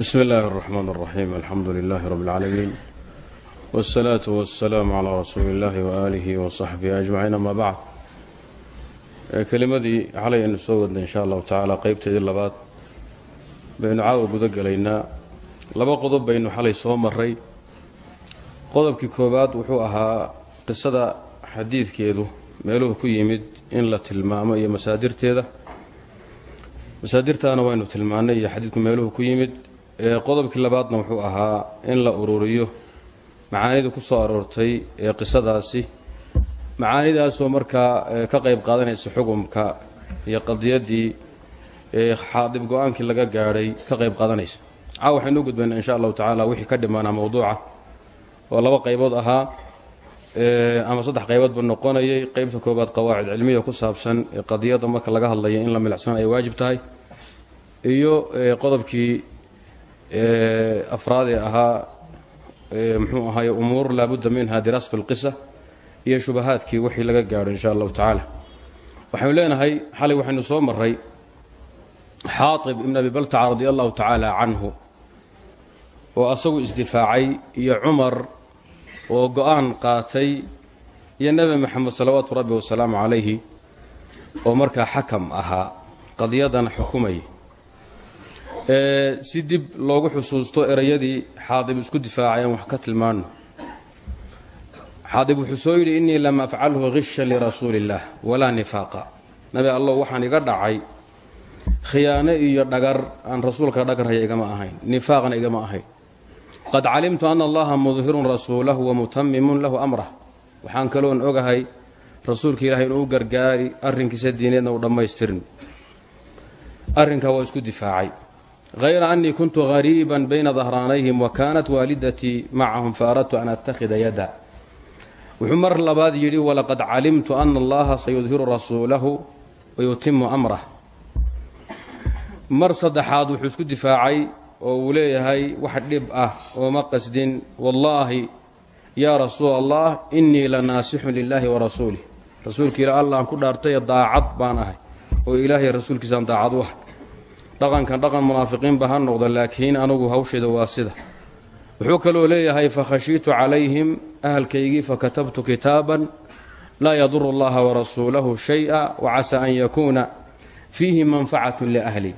bsmi اllahi الرحman الرaxيim alxamdu lilahi rb اlcaalamiin wالsalaaةu wالsalaamu calىa rasuuli اllahi waalihi waصaxbihi ajmaciin ama bacd kelimadii xalay aynu soo wadnay insha allahu tacaala qeybteedii labaad baynu caawa guda gelaynaa laba qodob baynu xalay soo maray qodobkii koowaad wuxuu ahaa qisada xadiidkeedu meeluhu ku yimid in la tilmaamo iyo masaadirteeda masaadirtaana waynu tilmaannay iyo xadiidku meeluhu ku yimid qodobkii labaadna wuxuu ahaa in la ururiyo macaanida ku soo aroortay ee qisadaasi. Macaanidaasoo markaa ka qayb qaadanaysa xukumka iyo qadiyaddii xaadib go'aankii laga gaadhay ka qayb qaadanaysa. Caa waxaynu gudbaynaa insha allahu tacaala wixii ka dhimaanaa mowduuca oo laba qaybood ahaa ama saddex qayboodba noqonayay. Qeybta koobaad qawaacid cilmiya ku saabsan ee marka laga hadlaya in la milicsan ay waajib tahay iyo qodobkii afraad ee ahaa muxuu ahaay umuur laabudda minha diraasat اlqisa iyo shubahaadkii wixii laga gaadho insha allahu tacaala. Waxaynu leenahay xalay waxaynu soo maray xaatib ibn abi baltaca radi allahu tacaala canhu oo asagu isdifaacay iyo cumar oo go'aan qaatay iyo nebi moxamed salawaatu rabbi wasalaamu calayhi oo markaa xakam ahaa qadiyadana xukumaya si dib loogu xusuusto erayadii xaadib isku difaacay aan wax ka tilmaano. Xaadib wuxuu soo yidhi innii lam afcalhu hishan lirasuuli illaah walaa nifaaqa. Nabi allow waxaan iga dhacay khiyaano iyo dhagar aan rasuulka dhagarhaya igama ahayn nifaaqna igama ahayn. Qad calimtu ana allaha mudhirun rasuulahu wa mutamimun lahu amrah waxaan kaloon ogahay rasuulka ilahay inuu u gargaari arrinkiisa diineedna uu dhammaystirin. Arrinkaa waa isku difaacay hayra annii kuntu hariiban bayna dahraanayhim wa kaanat waalidatii macahum faaradtu an attakhida yada wuxuu mar labaad yidhi walaqad calimtu ana allaha sayudhiru rasuulahu wayutimu amrah mar saddexaad wuxuu isku difaacay oo uu leeyahay wax dhib ah ooma qasdin wallaahi yaa rasuul allah innii la naasixun lilaahi wa rasuulih rasuulka ila allah aan ku dhaartaye daacad baan ahay oo ilaahay rasuulkiisaan daacad u ah dhaqankan dhaqan munaafiqiinba ha noqda laakiin anugu hawsheeda waa sida. Wuxuu kaloo leeyahay fakhashiitu calayhim ahalkaygii fakatabtu kitaaban laa yaduru allaha warasuulahu shay-a wacasaa an yakuuna fiihi manfacatun liahli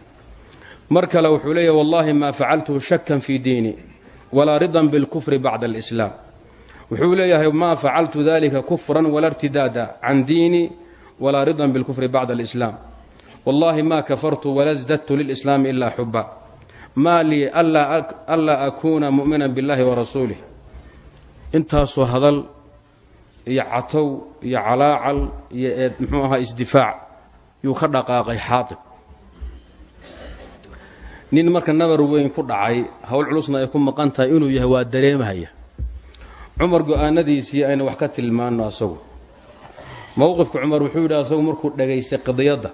mar kale wuxuu leeyahy wallahi maa facaltuhu shakan fii diini walaa ridan bilkufri bacda alislaam wuxuu leeyahay maa facaltu dalika kufran wala irtidaada can diini walaa ridan bilkufri bacda alislaam wallahi ma kafartu wala sdadtu lilislaami ilaa xuba maa lii anlaa akuuna mu'mina biاllahi warasuulih intaasoo hadal iyo catow iyo calaacal iyo eed muxuu ahaa isdifaac yuu ka dhaqaaqay xaatib. Nin marka nabar weyn ku dhacay howl culusna ay ku maqan tahay inuu yahay waa dareemahaya cumar go'aanadiisii aynu wax ka tilmaano asagu. Mowqifka cumar wuxuu yidhi asagu markuu dhagaystay qadiyadda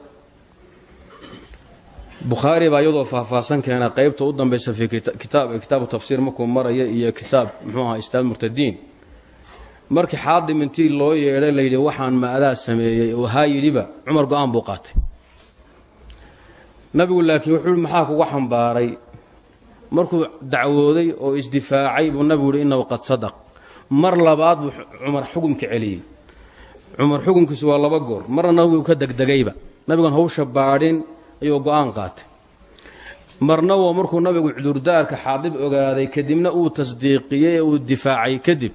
bukhaari baa iyadoo faahfaahsan keena qeybta u dambaysa fii kitaabu tafsiir markuu maraya iyo kitaab muxuu ahaa istaad murtadiin. Markii xaadim intii loo yeedhay layidhi waxaan ma-adaa sameeyey. Oo haa yidhiba cumar go'aan buu qaatay. Nabigu laakiin wuxuu maxaa kuga xambaaray? Markuu dacwooday oo isdifaacay buu nabigu yihi innahu qad sadaq. Mar labaad buu cumar xukumka celiyey. Cumar xukumkiisu waa laba goor. Marna nabigu ka degdegayba. Nabigan hawsha baadhin ayuu go'aan qaatay. Marna waa markuu nabigu cudurdaarka xaadib ogaaday kadibna uu tasdiiqiyey uu difaacay kadib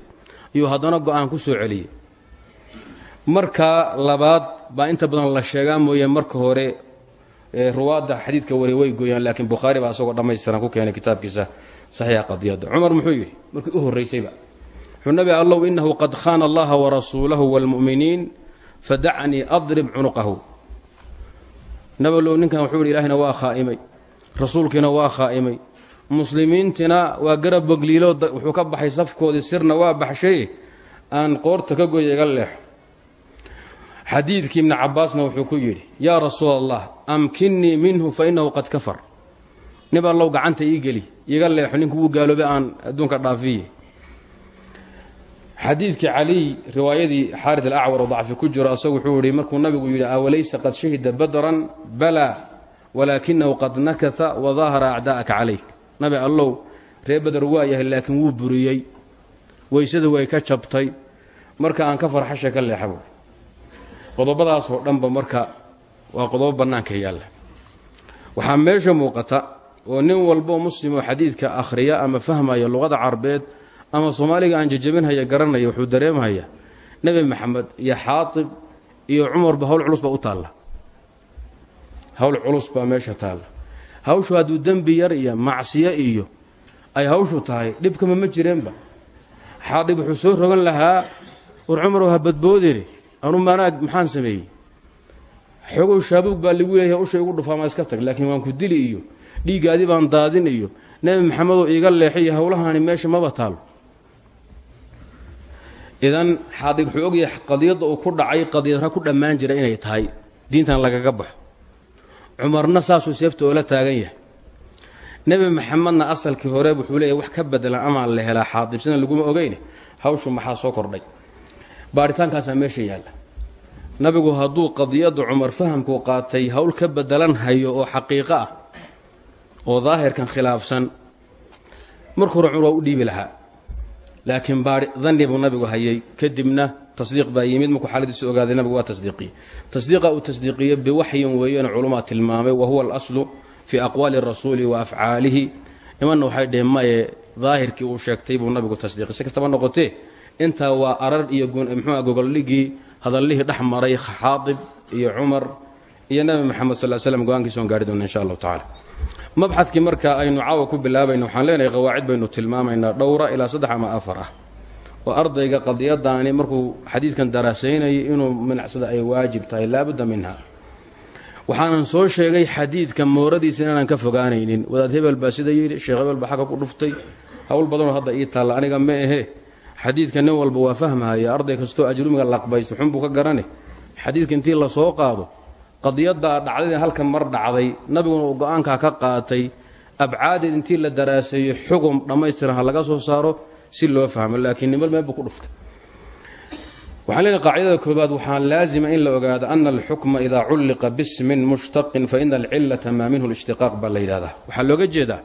ayuu haddana go'aan ku soo celiyey. Marka labaad baa inta badan la sheegaa mooye marka hore ruwaadda xadiidka wari way gooyaan laakiin bukhaari baa isagoo dhammaystiran ku keenay kitaabkiisa saxiixa qadiyadda. Cumar muxuu yidhi markii u horraysayba wuxuu nabi allow innahu qad khaana allaha warasuulahu waalmu'miniin fadacnii adrib cunuqahu nabalow ninkan wuxuu yidhi ilaahina waa khaa'imay. Rasuulkiina waa khaa'imay. Muslimiintina waa garab bogliilo wuxuu ka baxay safkoodii sirna waa baxshay. Aan qoorta ka goya iga leexo xadiidkii ibni cabaasna wuxuu ku yidhi yaa rasuul allah amkinnii minhu fa innahu qad kafar. Nib allow gacanta ii geli iga leexo ninku wuu gaaloobay aan adduunka dhaafiye xadiidkii caliy riwaayadii xaarid alacwar oo dacfi ku jiro asagu wuxuu yihi markuu nabigu yidhi awalaysa qad shahida badran? Balaa walaakinahu qad nakasa wadaahara acdaa'aka calayk nabi allow ree beder waa yahay laakiin wuu buriyey. Weysada way ka jabtay. Marka aan ka farxasha ka leexabo qodobadaasoo dhanba marka waa qodobo bannaanka yaalla. Waxaa meesha muuqata oo nin walboo muslimoo xadiidka akhriya ama fahmaya luqada carbeed ama soomaaliga aan jajabinhaya garanaya wuxuu dareemhayaa nebi maxamed iyo xaatib iyo cumarba hawl culus baa u taalla. Hawl culus baa meesha taalla. Hawshu hadduu dembi yar iyo macsiyo iyo ay hawshu tahay dhibkama ma jireenba. Xaadib wuxuu soo rogan lahaa war cumarow ha badboodine anu maanaag maxaan sameeyey? Xogow shaabuug baa lagu leeyahay usha igu dhufaamaa iska tag. Laakiin waan ku dili iyo dhiiggaadii baan daadin iyo nebi maxamedoo iiga leexay iyo howlahaani meesha maba taalo idan xaadib wuxuu ogyahay qadiyadda uu ku dhacay qadiyadra ku dhammaan jira inay tahay. Diintan lagaga baxo. Cumarna saasuu seefta oola taagan yahay. Nebi maxamedna asalkii hore wuxuu leeyahy wax ka bedelan amaa la helaa xaadib sidan laguma ogeyne hawshu maxaa soo kordhay? Baaritaankaasaa meesha yaalla. Nabigu hadduu qadiyadda cumar fahamkuu qaatay howl ka bedelan hayo oo xaqiiqo ah oo daahirkan khilaafsan marka hore cumar waa u dhiibi lahaa laakiin baai danni buu nabigu hayay. Kadibna tasdiiq baa yimid. Markuu xaaladiisu ogaaday nabigu waa tasdiiqiye tasdiiqa uu tasdiiqiye biwaxyin weeyana culumaa tilmaamay wa huwa alaslu fii aqwaali rasuuli wa afcaalihi. Imanna waxay dheheen maye daahirkii uu sheegtay buu nabigu tasdiiqi. Si kastaba noqotee intaa waa arar iyo mxua gogoldhigii hadallihii dhex maray xaadib iyo cumar iyo nebi moxamed sal slm go'aankiisoon gaari doona insha allahu tacala mabxadkii marka aynu caawa ku bilaabayno waxaan leenahay qawaacid baynu tilmaamaynaa dhowra ilaa saddex ama afar ah. Oo ardayga qadiyadaani markuu xadiidkan daraasaynayay inuu minacsada ay waajib tahay laabudda minha. Waxaanan soo sheegay xadiidka mooradiisa inaanan ka fogaanaynin. Wadaad hebel baa sida yidhi sheekh hebel baa ku dhuftay. Howl badanoo hadda ii taalla aniga ma ahe xadiidka nin walba waa fahmahaya arday kastoo ajrumiga laqbaysta xunbuu ka garane. Xadiidka intii la soo qaado qadiyaddaa dhacdadii halkan mar dhacday nabiguna uu go'aankaa ka qaatay abcaadeed intii la daraaseeyo xugum dhammaystiran ha laga soo saaro si loo fahmo laakiin nimal meel buu ku dhuftay. Waxaan leenahay qaacidada koobaad waxaa laazima in la ogaado ana alxukma idaa culliqa bismin mushtaqin fa ina alcillata maa minhu lishtiqaaq baa la yidhahdaa waxaa looga jeedaa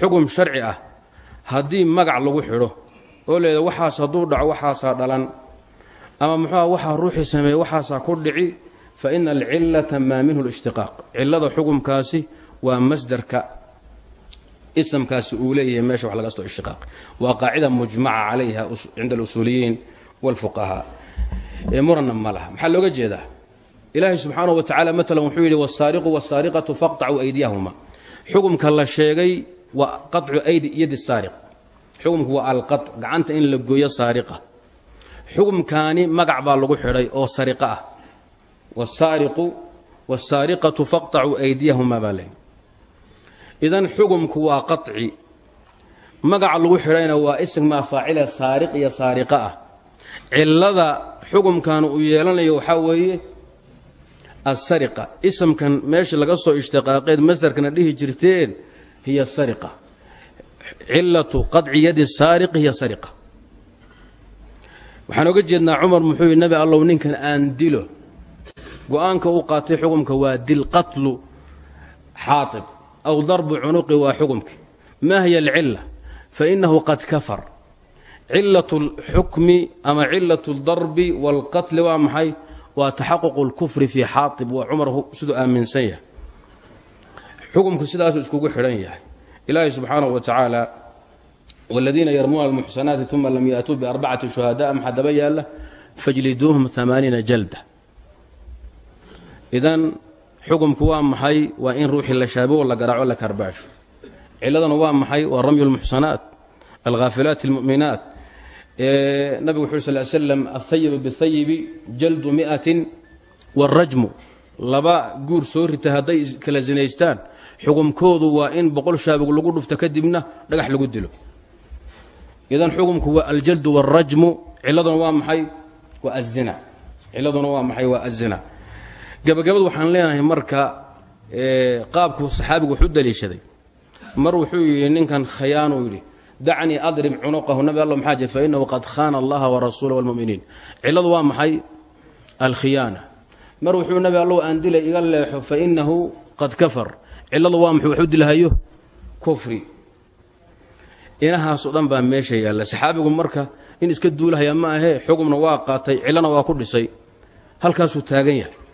xugum sharci ah haddii magac lagu xidho oo leeda waxaas hadduu dhaco waxaasaa dhalan ama muxuuha waxaa ruuxii sameeye waxaasaa ku dhici fa ina alcillata maa minhu lishtiqaaq cillada xugumkaasi waa masdarka isamkaasi uu leeyahay meesha wax laga soo ishtiqaaq waa qaacida mujmaca calayha cinda alusuuliyiin waalfuqahaa ee muranna ma laha maxaa looga jeedaa ilaahay subxaanahu wa tacala maalan wuxuu yidhi wasaariqu wasaariqatu faqtacuu aydiyahuma xugumka la sheegay waa qacu aydi yadi saariq xukumku waa alqac gacanta in la gooyo saariqa xukumkaani magac baa lagu xidhay oo sariqa ah wasaariqu wasaariqatu faqtacuu aydiyahuma baa leey idan xukumku waa qaci magaca lagu xidhayna waa ismaa faacila saariq iyo saariqa ah cillada xukumkan uu yeelanayo waxaa weeye asariqa isamkan meesha laga soo ishtiqaaqeed masdarkana dhihi jirteen hiya sariqa cilatu qadci yadi saariqi hiya sariqa waxaan oga jeednaa cumar muxuu nabi allow ninkan aan dilo go-aanka u qaatay xukumka waa dil qatlu xaatib aw darbu cunuqi waa xukumki maa hiya alcila fainahu qad kafar cilat اlxukmi ama cilat اldarbi wاlqatli waa maxay waa taxaquq اlkufri fii xaatib waa cumar siduu aaminsan yahay xukumku sidaasuu iskugu xidhan yahay ilaahi subxaanaه wa tacaala wاladiina yarmuuna almuxsanaati uma lam yaatuu biarbacati shuhadaء maxaa daba yaala fajliduuhum amaaniina jalda idan xukumku waa maxay waa in ruuxii la shaabogo la garaaco la karbaasho ciladana waa maxay waa ramyu lmuxsanaat alkhaafilaat almu'minaat. Nabigu wuxu ur sal slam ahayibu bihayibi jaldu miatin warajmu laba guur soo rita hadday kala sinaystaan xukumkoodu waa in boqol shaabog lagu dhufto kadibna dhagax lagu dilo. Idan xukumku waa aljaldu wاlrajmu ciladuna waa maxay? Waa azina ciladuna waa maxay? Waa azina gabagabadu waxaan leenahay marka qaabku saxaabigu wax u daliishaday. Mar wuxuu yidhi ninkan khayaanuu yidhi dacnii adrib cunuqahu nabi alla maxaa jir fainahu qad khaana allaha warasuula wاlmuminiin ciladu waa maxay? Alkhiyaana. Mar wuxuu nabi allow aan dilay iga leexo fainahu qad kafar. Ciladu waa muxuu wax u dilhayo kufri. Inahaasoo dhan baa meesha yaalla. Saxaabigu marka in iska duulahaya ma ahee xugumna waa qaatay cillana waa ku dhisay. Halkaasuu taagan yahay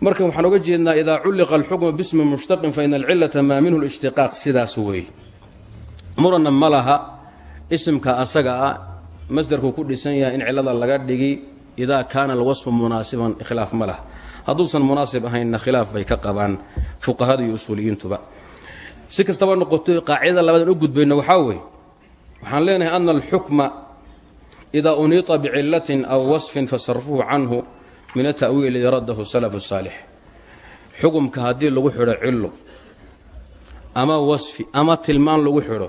marka waxaan oga jeednaa idaa culliqa alxukmu bismi mushtaqin fa ina alcillata maa minhu lishtiqaaq sidaas weeye muranna ma laha asaga ah masdarkuu ku dhisan yahay in cillada laga dhigi idaa kaana alwasfu munaasiban khilaaf ma hadduusan munaasib ahaynna khilaaf bay ka qabaan fuqahada iyo usuuliyiintuba. Si kastaba noqoto qaacidada labadan u gudbayno waxaa weeye waxaan leenahay ana alxukma idaa uniita bicillatin aw wasfin fasarfuhu canhu min ata'wiil ladii raddahu salafu saalix xukumka haddii lagu xidho cillo ama wasfi ama tilmaan lagu xidho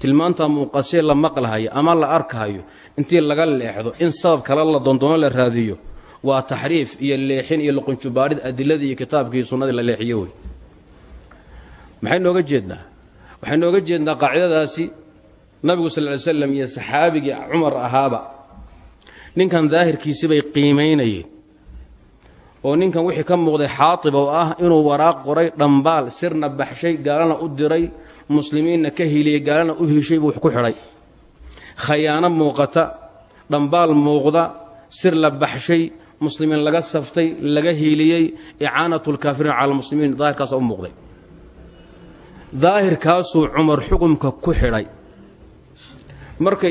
tilmaanta muuqasee la maqlahayo ama la arkahayo intii laga leexdo in sabab kale la doondoono la raadiyo waa taxriif iyo leexin iyo luqunjubaadhid adiladii iyo kitaabkii sunnadii la leexiyo wey. Maxay nooga jeednaa? Waxay nooga jeednaa qaacidadaasi nabigu sal ly slam iyo saxaabigii cumar ahaaba. Ninkan daahirkiisi bay qiimaynayeen oo ninkan wixii ka muuqday xaatib oo ah inuu waraaq qoray dhambaal sirna baxshay gaalana u diray muslimiinna ka hiliyey gaalana u heshay buu ku xidhay. Khayaano muuqata dhambaal muuqda sir la baxshay muslimiin laga saftay laga hiiliyey icaanatu lkaafiriin cala almuslimiin daahirkaasa u muuqday. Daahirkaasuu cumar xukumka ku xidhay. Marka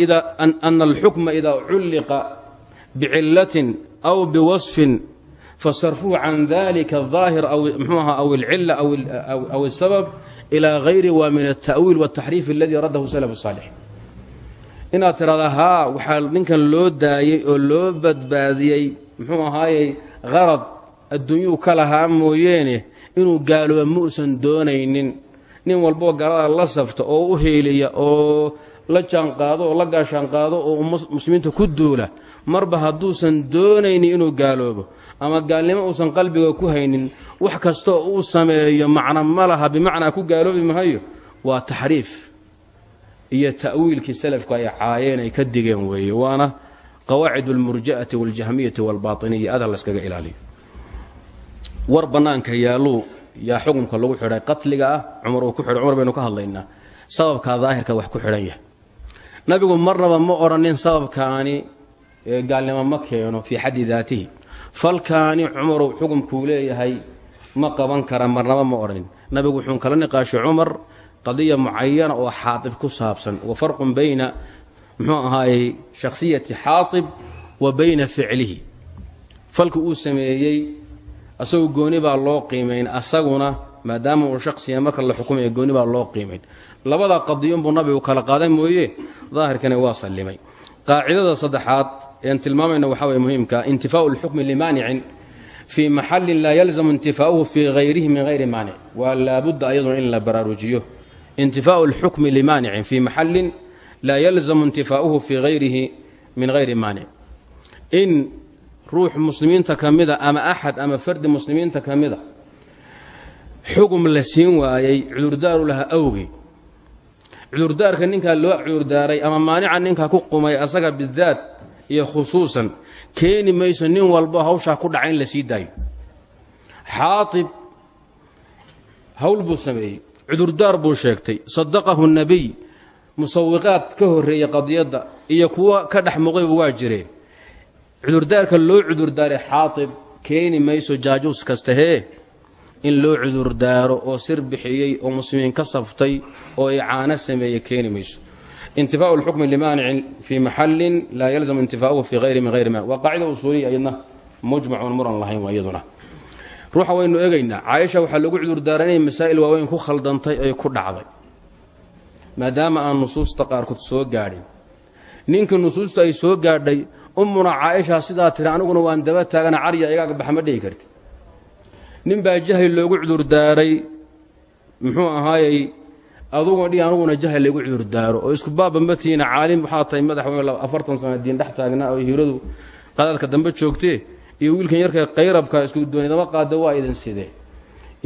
ana alxukma idaa culliqa bicillatin aw biwasfin fasarfuhu can dalika aahir mxuu aha aw alcila aw asabab ilaa hayri waa min alta'wiil wاltaxriif aladii raddahu salaf saalix inaad tidhahdaa haa waxaa ninkan loo daayey oo loo badbaadiyey muxuu ahaayey qarad adduunyuu ka lahaa mooyeene inuu gaalooba muusan doonaynin nin walboo gaalada la safta oo u heeliya oo la jaanqaado oo la gaashaanqaado oo muslimiinta ku duula marba hadduusan doonaynin inuu gaaloobo ama gaalnimo uusan qalbiga ku haynin wax kastoo uu sameeyo macno ma laha ku gaaloobi mahayo waa taxriif. Iyo tawiilki salafku ay caayeen ay ka digeen weeye waana qawaacid almurja'ati waljahmiyati walbaatiniya adaa laskaga ilaaliyo. War bannaanka yaaluu yaa xukunka lagu xidhay qatliga ah cumar uu ku xidhay cumar baynu ka hadlaynaa sababkaa daahirka wax ku xidhan yahay. Nabigu marnaba ma odhanin sababkaani gaalnimo ma keeno fi xaddi daatihi falkaani cumarow xukumkuu leeyahay ma qaban kara marnaba ma odhanin nabigu wuxuu kala niqaashay cumar qadiya mucayana oo xaatib ku saabsan wa farqun bayna muxuu ahaayey shakhsiyati xaatib wa bayna ficlihi. Falka uu sameeyey asagoo gooni baa loo qiimayn asaguna maadaama uu shaksiya marka la xukumaya gooni baa loo qiimayn labada qadiyunbuu nabigu kala qaaday mooye daahirkani waa sallimay qaacidada saddexaad ean tilmaamayna waxaa weye muhiimka intifaau lxukmi limaanicin fii maxallin laa yalzamu intifaauhu fii hayrihi min hayri maanic waa laabudda ayaduna in la baraarujiyo. Intifaau lxukmi limaanicin fii maxallin laa yalzamu intifaauhu fii hayrihi min hayri maanic in ruux muslimiinta ka ama axad ama fardi muslimiinta ka mida xugum la siin waayey cudurdaaru laha awgey cudurdaarka ninkaa loo cudurdaaray ama maanica ninkaa ku qumay asaga bidaat iyo khusuusan keeni mayso nin walbo hawshaa ku dhaca in la sii daayo. Xaatib hawl buu sameeyey cudurdaar buu sheegtay. Sadaqahu nebiy musawiqaad ka horreeyey qadiyadda iyo kuwa ka dhex muuqdayba waa jireen. Cudurdaarka loo cudurdaaray xaatib keeni mayso jaajuus kastahee in loo cudurdaaro oo sir bixiyey oo muslimiin ka saftay oo icaano sameeye keeni mayso. Intifaau lxukmi limaanicin fii maxallin laa yalzamu intifaauhu fii hayri min hayri maanic waa qaacida usuuliya iyadna mujmacuun muran lahayn waa iyaduna. Ruuxa waynu egaynaa caaisha waxaa lagu cudurdaaray inay masaa'il waaweyn ku khaldantay ay ku dhacday maadaama aan nusuusta qaarkood soo gaadhin. Ninka nusuusta ay soo gaadhay ummuna caaisha sidaa tiri aniguna waan daba taagana carya igaaga baxa ma dhihi karti nin baa jahli loogu cudurdaaray muxuu ahaayey aduguna dhi anuguna jahli laygu cudurdaaro oo isku baaba matiina caalim waxaa tahay madaxweyne afartan sana diin dhex taagnaa oo hiiradu qadaadka dambe joogtee iyo wiilkan yarka qayrabka isku doonidama qaada waa idin sidee?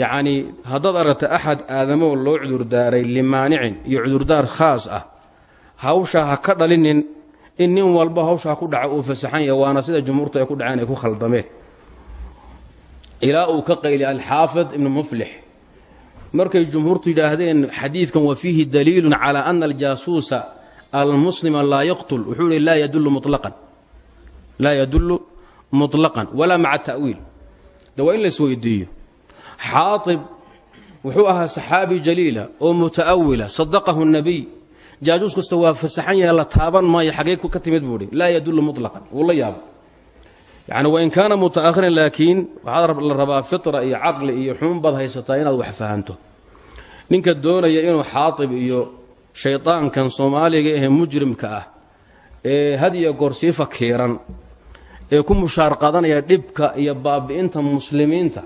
Yacnii haddaad aragta axad aadamoo loo cudurdaaray limaanicin iyo cudurdaar khaas ah hawshaa ha ka dhalinin in nin walba hawshaa ku dhaca uu fasaxan yahay waana sida jumhuurtu ay ku dhaceen ay ku khaldameen ilaa uu ka qayliy alxaafid ibnu muflix. Markay jumhuurtu yidhaahdeen xadiidkan wa fiihi daliilun calaa ana aljaasuusa almuslima laa yaqtul. Wuxuu ihi laa yadullu mulaqan la yadullu muطlaqan walaa maca ta'wiil. De waa in la isweydiiyo xaaib wuxuu ahaa saxaabi jaliila oo muta'awila sadaqahu nabiy jaasuus kasta waa fasaxan yahay la taaban maayo xagee ka timid buuhi la yadullu mulaqan wuu la yaabo yani wain kaana muta'ahiran laakiin waxaa la rabaa fitra iyo caqli iyo xun baad haysataa inaad wax fahanto. Ninka doonaya inuu xaaib iyo shaydaankan soomaaliga ahee mujrimka ah ee had iyo goor sii ee ku mushaar qadanaya dhibka iyo baabi'inta muslimiinta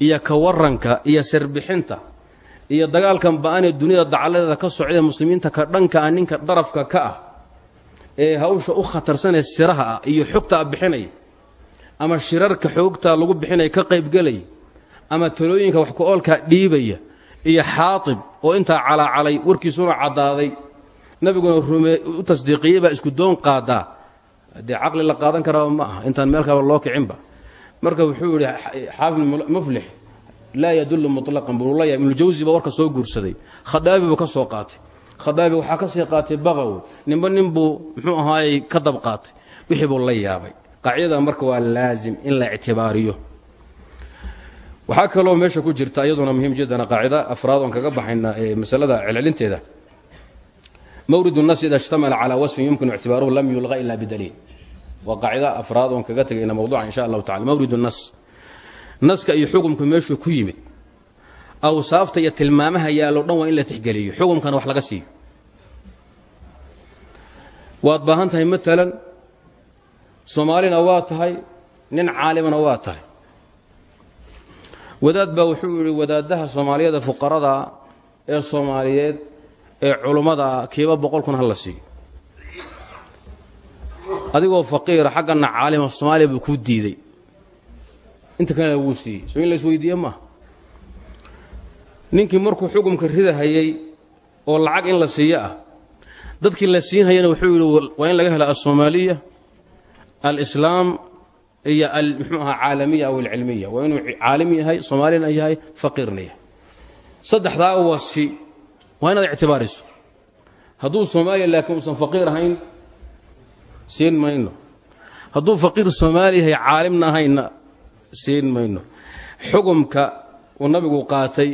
iyo ka waranka iyo sirbixinta iyo dagaalkan ba'anee duniyada dacaladeeda ka socdee muslimiinta ka dhanka ah ninka darafka ka ah ee hawsha u khatarsanee siraha ah iyo xogtaa bixinaya ama shirarka xoogta lagu bixinaya ka qaybgelaya ama talooyinka wax ku-oolkaa dhiibaya iyo xaatib oo intaa calaacalay warkiisuna caddaaday. Nabiguna u tasdiiqiyey baa isku doon qaadaa. Dee caqli la qaadan karaa ma aha intaan meel kaba loo kicinba marka wuxuu yidhi xaafid muflix laa yadullu muطlaqan buulaya ibnujawsi baa warka soo guursaday. Khadaabi buu ka soo qaatay. Khadaabi waxaa ka sii qaatay baqaw ninba nin buu muxuu ahaayey ka dab qaatay. Wixii la yaabay qaacidada marka waa laazim in la ictibaariyo. Waxaa kaloo meesha ku jirta iyaduna muhiim jiddan qaacida afraad oon kaga baxayna masalada celcelinteeda. Mawridu nafsi ida ijtamala calaa wasfin yumkinu ictibaaruhu lam yulqa ila bidaliil. Waa qaacida afraad oon kaga tegayna mawduuca insha allahu tacala mawrid nas naska iyo xukumku meeshuu ku yimid. Awsaafta iyo tilmaamaha yaallo dhan waa in la tixgeliyo. Xukumkana wax laga siiyo. Waad baahan tahay maalan soomaalina waa tahay nin caalimana waa tahay. Wadaad baa wuxuu yidhi wadaadaha soomaaliyada fuqarada ee soomaaliyeed ee culummada kiiba boqol kun ha siiyo adigoo faqiira xaggana caalima soomaaliya buu kuu diiday. Inta kalena wuu siiyey. Soo in la isweydiiye maaha ninkii markuu xukumka ridahayay oo lacag in la siiyo ah dadkii la siinhayana wuxuu yidhi waa in laga helo alsoomaaliya alislaam iyo mxuu ahaa caalamiya aw alcilmiya. Waa inuu caalim yahay soomaalina yahay faqiirna yahay. Saddexdaa wasfi waa inaad ictibaariso. Hadduu soomaaliya laakiin uusan faqiir ahayn siin mayno. Hadduu faqiir soomaali yahay caalimna ahayna siin mayno. Xukumka uu nabigu qaatay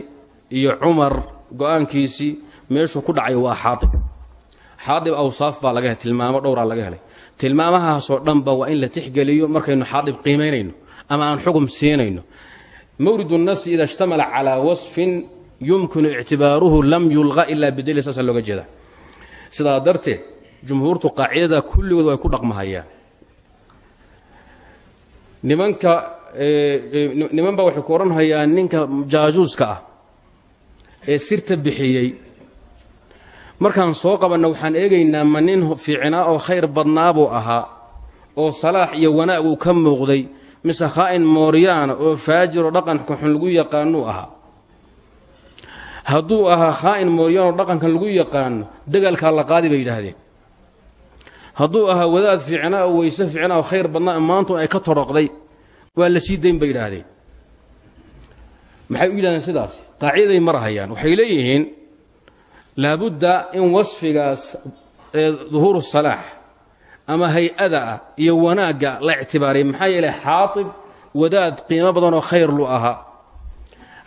iyo cumar go'aankiisii meeshuu ku dhacay waa xaaib xaaib awsaaf baa laga tilmaamo dhowraa laga helay tilmaamahaasoo dhanba waa in la tixgeliyo markaynu xaadib qiimaynayno ama aan xugum siinayno. Mawridu nasi ida ishtamala calaa wasfin yumkinu ictibaaruhu lam yulqa ilaa bideli saasa looga jeeda sidaa darteed jumhuurtu qaacidada kulligood way ku dhaqmahayaan. Nimanka niman baa waxay ku odhanhayaan ninka jaajuuska ah ee sirta bixiyey markaan soo qabanna waxaan eegaynaa ma nin fiicnaa oo khayr badnaa buu ahaa oo salaax iyo wanaag uu ka muuqday mise khaa'in mooryaana oo faajiroo dhaqanka xun lagu yaqaanuu ahaa. Hadduu ahaa khaa'in mooryaanoo dhaqankan lagu yaqaano dagaalkaa la qaadi bay yidhaahdeen. Hadduu ahaa wadaad fiicnaa oo weyse fiicnaa oo khayr badnaa maantu ay ka todhoqday waa la sii dayn bay yidhaahdeen. Maxay u yidhahdeen sidaas? Qaacidaday marahayaan waxay leeyihiin laabudda in wasfigaas ee duhuuru salaax ama hay'ada ah iyo wanaagga la ictibaariyay maxaa yeelay xaatib wadaad qiimo badan oo khayr lu ahaa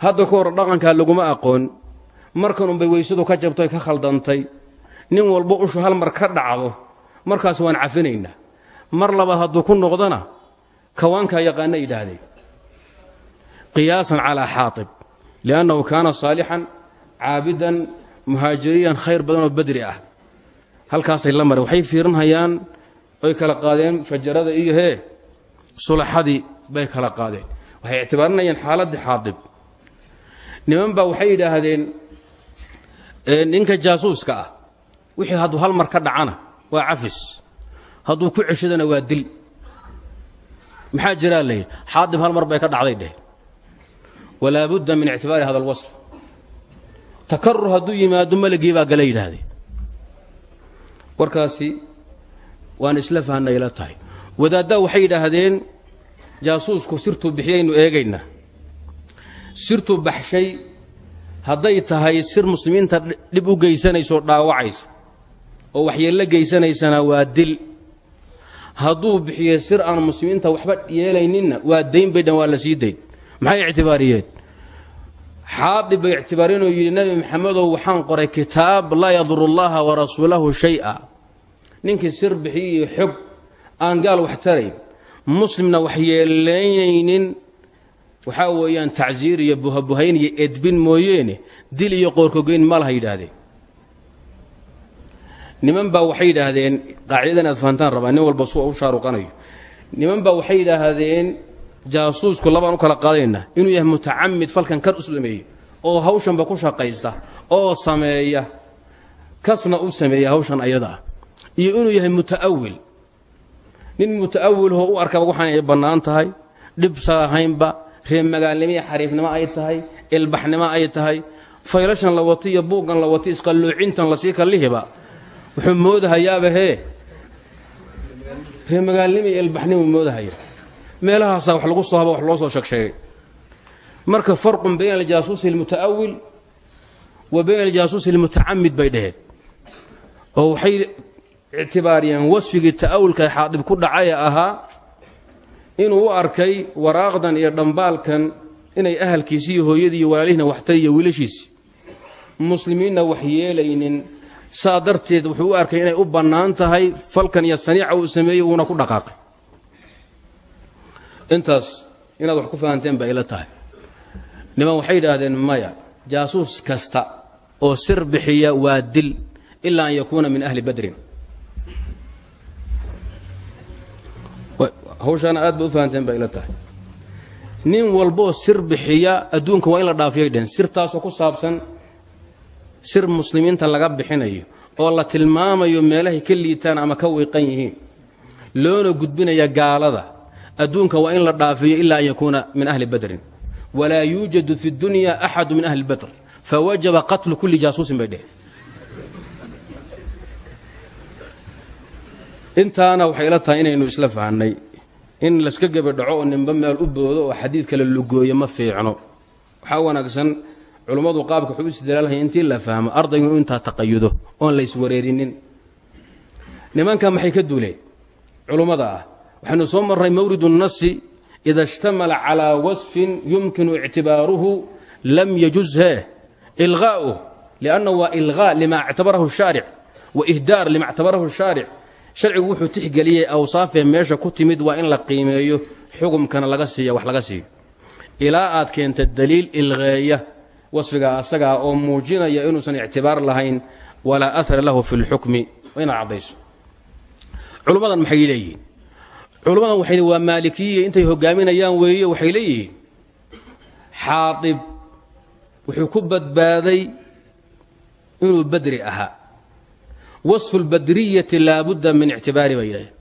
hadda ka hor dhaqankaa laguma aqoon. Markanunbay weysadu ka jabtay ka khaldantay. Nin walbo ushu hal mar ka dhacdo. Markaas waan cafinaynaa. Mar labaad hadduu ku noqdona kawaankaa yaqaana yidhaahdeen qiyaasan calaa xaatib liannahu kaana saalixan caabidan muhaajiriyan khayr badan oo badri ah. Halkaasay la mareen waxay fiirinhayaan oy kala qaadeen fajarada iyo hee sulaxadii bay kala qaadeen. Waxay ictibaarinayaan xaaladdii xaadib. Niman baa waxay yidhaahdeen ninka jaasuuska ah wixii hadduu hal mar ka dhacana waa cafis. Hadduu ku ceshadana waa dil. Maxaa jiraa layidhi xaadib hal mar bay ka dhacday dheh. Walaa budda min ictibaari hada alwasf takarur hadduu yimaado malagii baa gala yidhaahdeen warkaasi waan isla fahnay la tahay. Wadaaddaa waxay yidhaahdeen jaasuusku sirtuu bixiyaynu eegaynaa sirtuu baxshay hadday tahay sir muslimiinta dhib u geysanayso dhaawacaysa oo waxyeello geysanaysana waa dil. Hadduu bixiyo sir aan muslimiinta waxba yeelayninna waa dayn bay dhan waa la sii dayn maxay ictibaariyeen xaadib bay ictibaariyeen oo yidhi nebi maxamedow waxaan qoray kitaab laa yaduru llaha wa rasuulahu shay-a. Ninkii sir bixiyo iyo xog aan gaal wax tarayn muslimna wax yeelaynaynin waxaa weeyaan tacsiir iyo buhabuhayn iyo edbin mooyeene dil iyo qoorkogeyn ma laha yidhaahdeen niman baa waxay yidhaahdeen qaacidadan aad rabaa nin walba sua u shaaruqanayo. Niman baa waxay yidhaahdeen jaasuusku labaan u kala qaadaynaa inuu yahay mutacamid falkan kar u sameeye oo hawshanba ku shaqaysta oo sameeya kasna u sameeya hawshan ayada ah. Iyo inuu yahay muta'awil nin muta'awilhoo u arkaba waxaan ay bannaan tahay dhibsa ahaynba iyo xariifnimo ay tahay ilbaxnimo ay tahay faylashan la wato iyo buuggan la wato isqalloocintan la sii kallihiba wuxuu moodahayaaba hee. Reer magaalnimo iyo ilbaxnimo moodahaya meelahaasaa wax lagu soo haba wax loo soo sheegsheegay. Marka farqun bayna aljaasuusi almuta'awil wa bayna aljaasuusi almutacamid bay dheheen oo waxay ictibaariyeen wasfigii ta'awulka xaadib ku dhacaya ahaa inuu u arkay waraaqdan iyo dhambaalkan inay ahalkiisi iyo hooyadii iyo walaalihina waxtari iyo wiilashiisi muslimiinna wax yeelaynin saa darteed wuxuu u arkay inay u bannaan tahay falkan iyo saniica uu sameeyey wuuna ku dhaqaaqay intaas inaad wax ku fahanteen baa ila tahay. Niman waxay yidhaahdeen maya jaasuus kasta oo sir bixiya waa dil ilaa an yakuuna min ahli badrin. Hawshaana aad ba u fahanteen baa ila tahay. Nin walboo sir bixiya adduunka waa in la dhaafiyay dhehen sirtaasoo ku saabsan sir muslimiinta laga bixinayo oo la tilmaamayo meelahay ka liitaan ama ka wiiqan yihiin loona gudbinaya gaalada adduunka waa in la dhaafiyo ilaa an yakuuna min ahli badrin. Walaa yuujadu fi dunya axadu min ahli badr. Fawajaba qatlu kulli jaasuusin bay dheheen. Intaana waxay ila tahay inaynu isla fahnay in laska gebadhaco oo ninba meel u boodo oo xadiid kale lugooyo ma fiicno. Waxaa wanaagsan culummadu qaabka wuxuu u isdilaalhay intii la fahmo ardaygu inuu intaa taqayudo oon la iswareerinin nimanka maxay ka duuleen? Culummada ah waxaynu soo marray mawridu nasi ida ishtamala calaa wasfin yumkinu ictibaaruhu lam yajuzhe ilqaa'uh liannahu waa ilqaa lima ictabarahu shaaric wa ihdaar lima ictabarahu shaaric. Sharcigu wuxuu tixgeliyey awsaafee meesha ku timid waa in la qiimeeyo xukumkana laga siiya wax laga siiyo. Ilaa aad keenta daliil ilqeeya wasfiga asagaa oo muujinaya inuusan ictibaar lahayn walaa ahara lahu fi lxukmi inaad caddayso. Culummadan maxay culummadan waxay waa maalikiya intay hogaaminayaan weeye waxay leeyihiin. Xaadib wuxuu ku badbaaday inuu badri ahaa. Wasfu lbadriyati laabudda min ictibaari bay yidhahdeen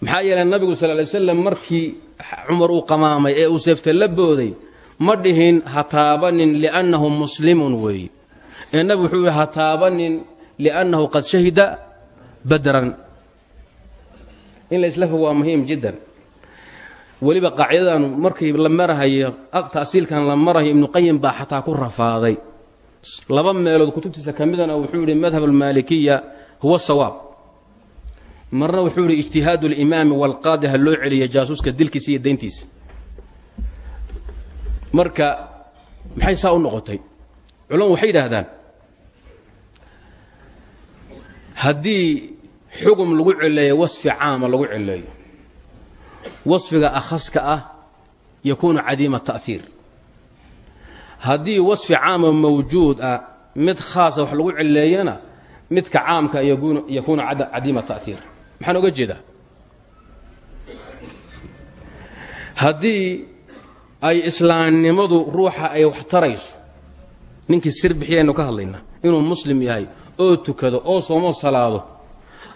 maxaa yeelay nabigu sal lay slam markii cumar uu qamaamay ee uu seefta la booday ma dhihin ha taabanin liannahu muslimun weeye ee nabigu wuxuu yihi ha taabanin liannahu qad shahida badran in la isla fog waa muhiim jiddan. Weliba qaacidadan markii la marahayo ta'siilkan la marahayo ibnu qayim baa xataa ku rafaaday. Laba meelood kutubtiisa ka midana wuxuu yidhi madhab almaalikiya huwa sawaab. Marna wuxuu yidhi ijtihaadu alimaami waalqaadi ha loo celiya jaasuuska dilkiisa iyo dayntiisa. Marka maxay saa u noqotay? Culamadu waxay yidhaahdaan haddii xugum lagu celeeyo wasfi caama lagu celeeyo. Wasfiga akhaska ah yakuunu cadiima ta'hiir haddii wasfi caama mawjuud ah mid khaasa wax lagu celeeyana midka caamka yakuunu cadiima ta'hiir maxaan oga jeedaa? Haddii ay islaamnimadu ruuxa ay wax tarayso ninkii sir bixiyaynu ka hadlaynaa inuu muslim yahay oo tukado oo soomo salaado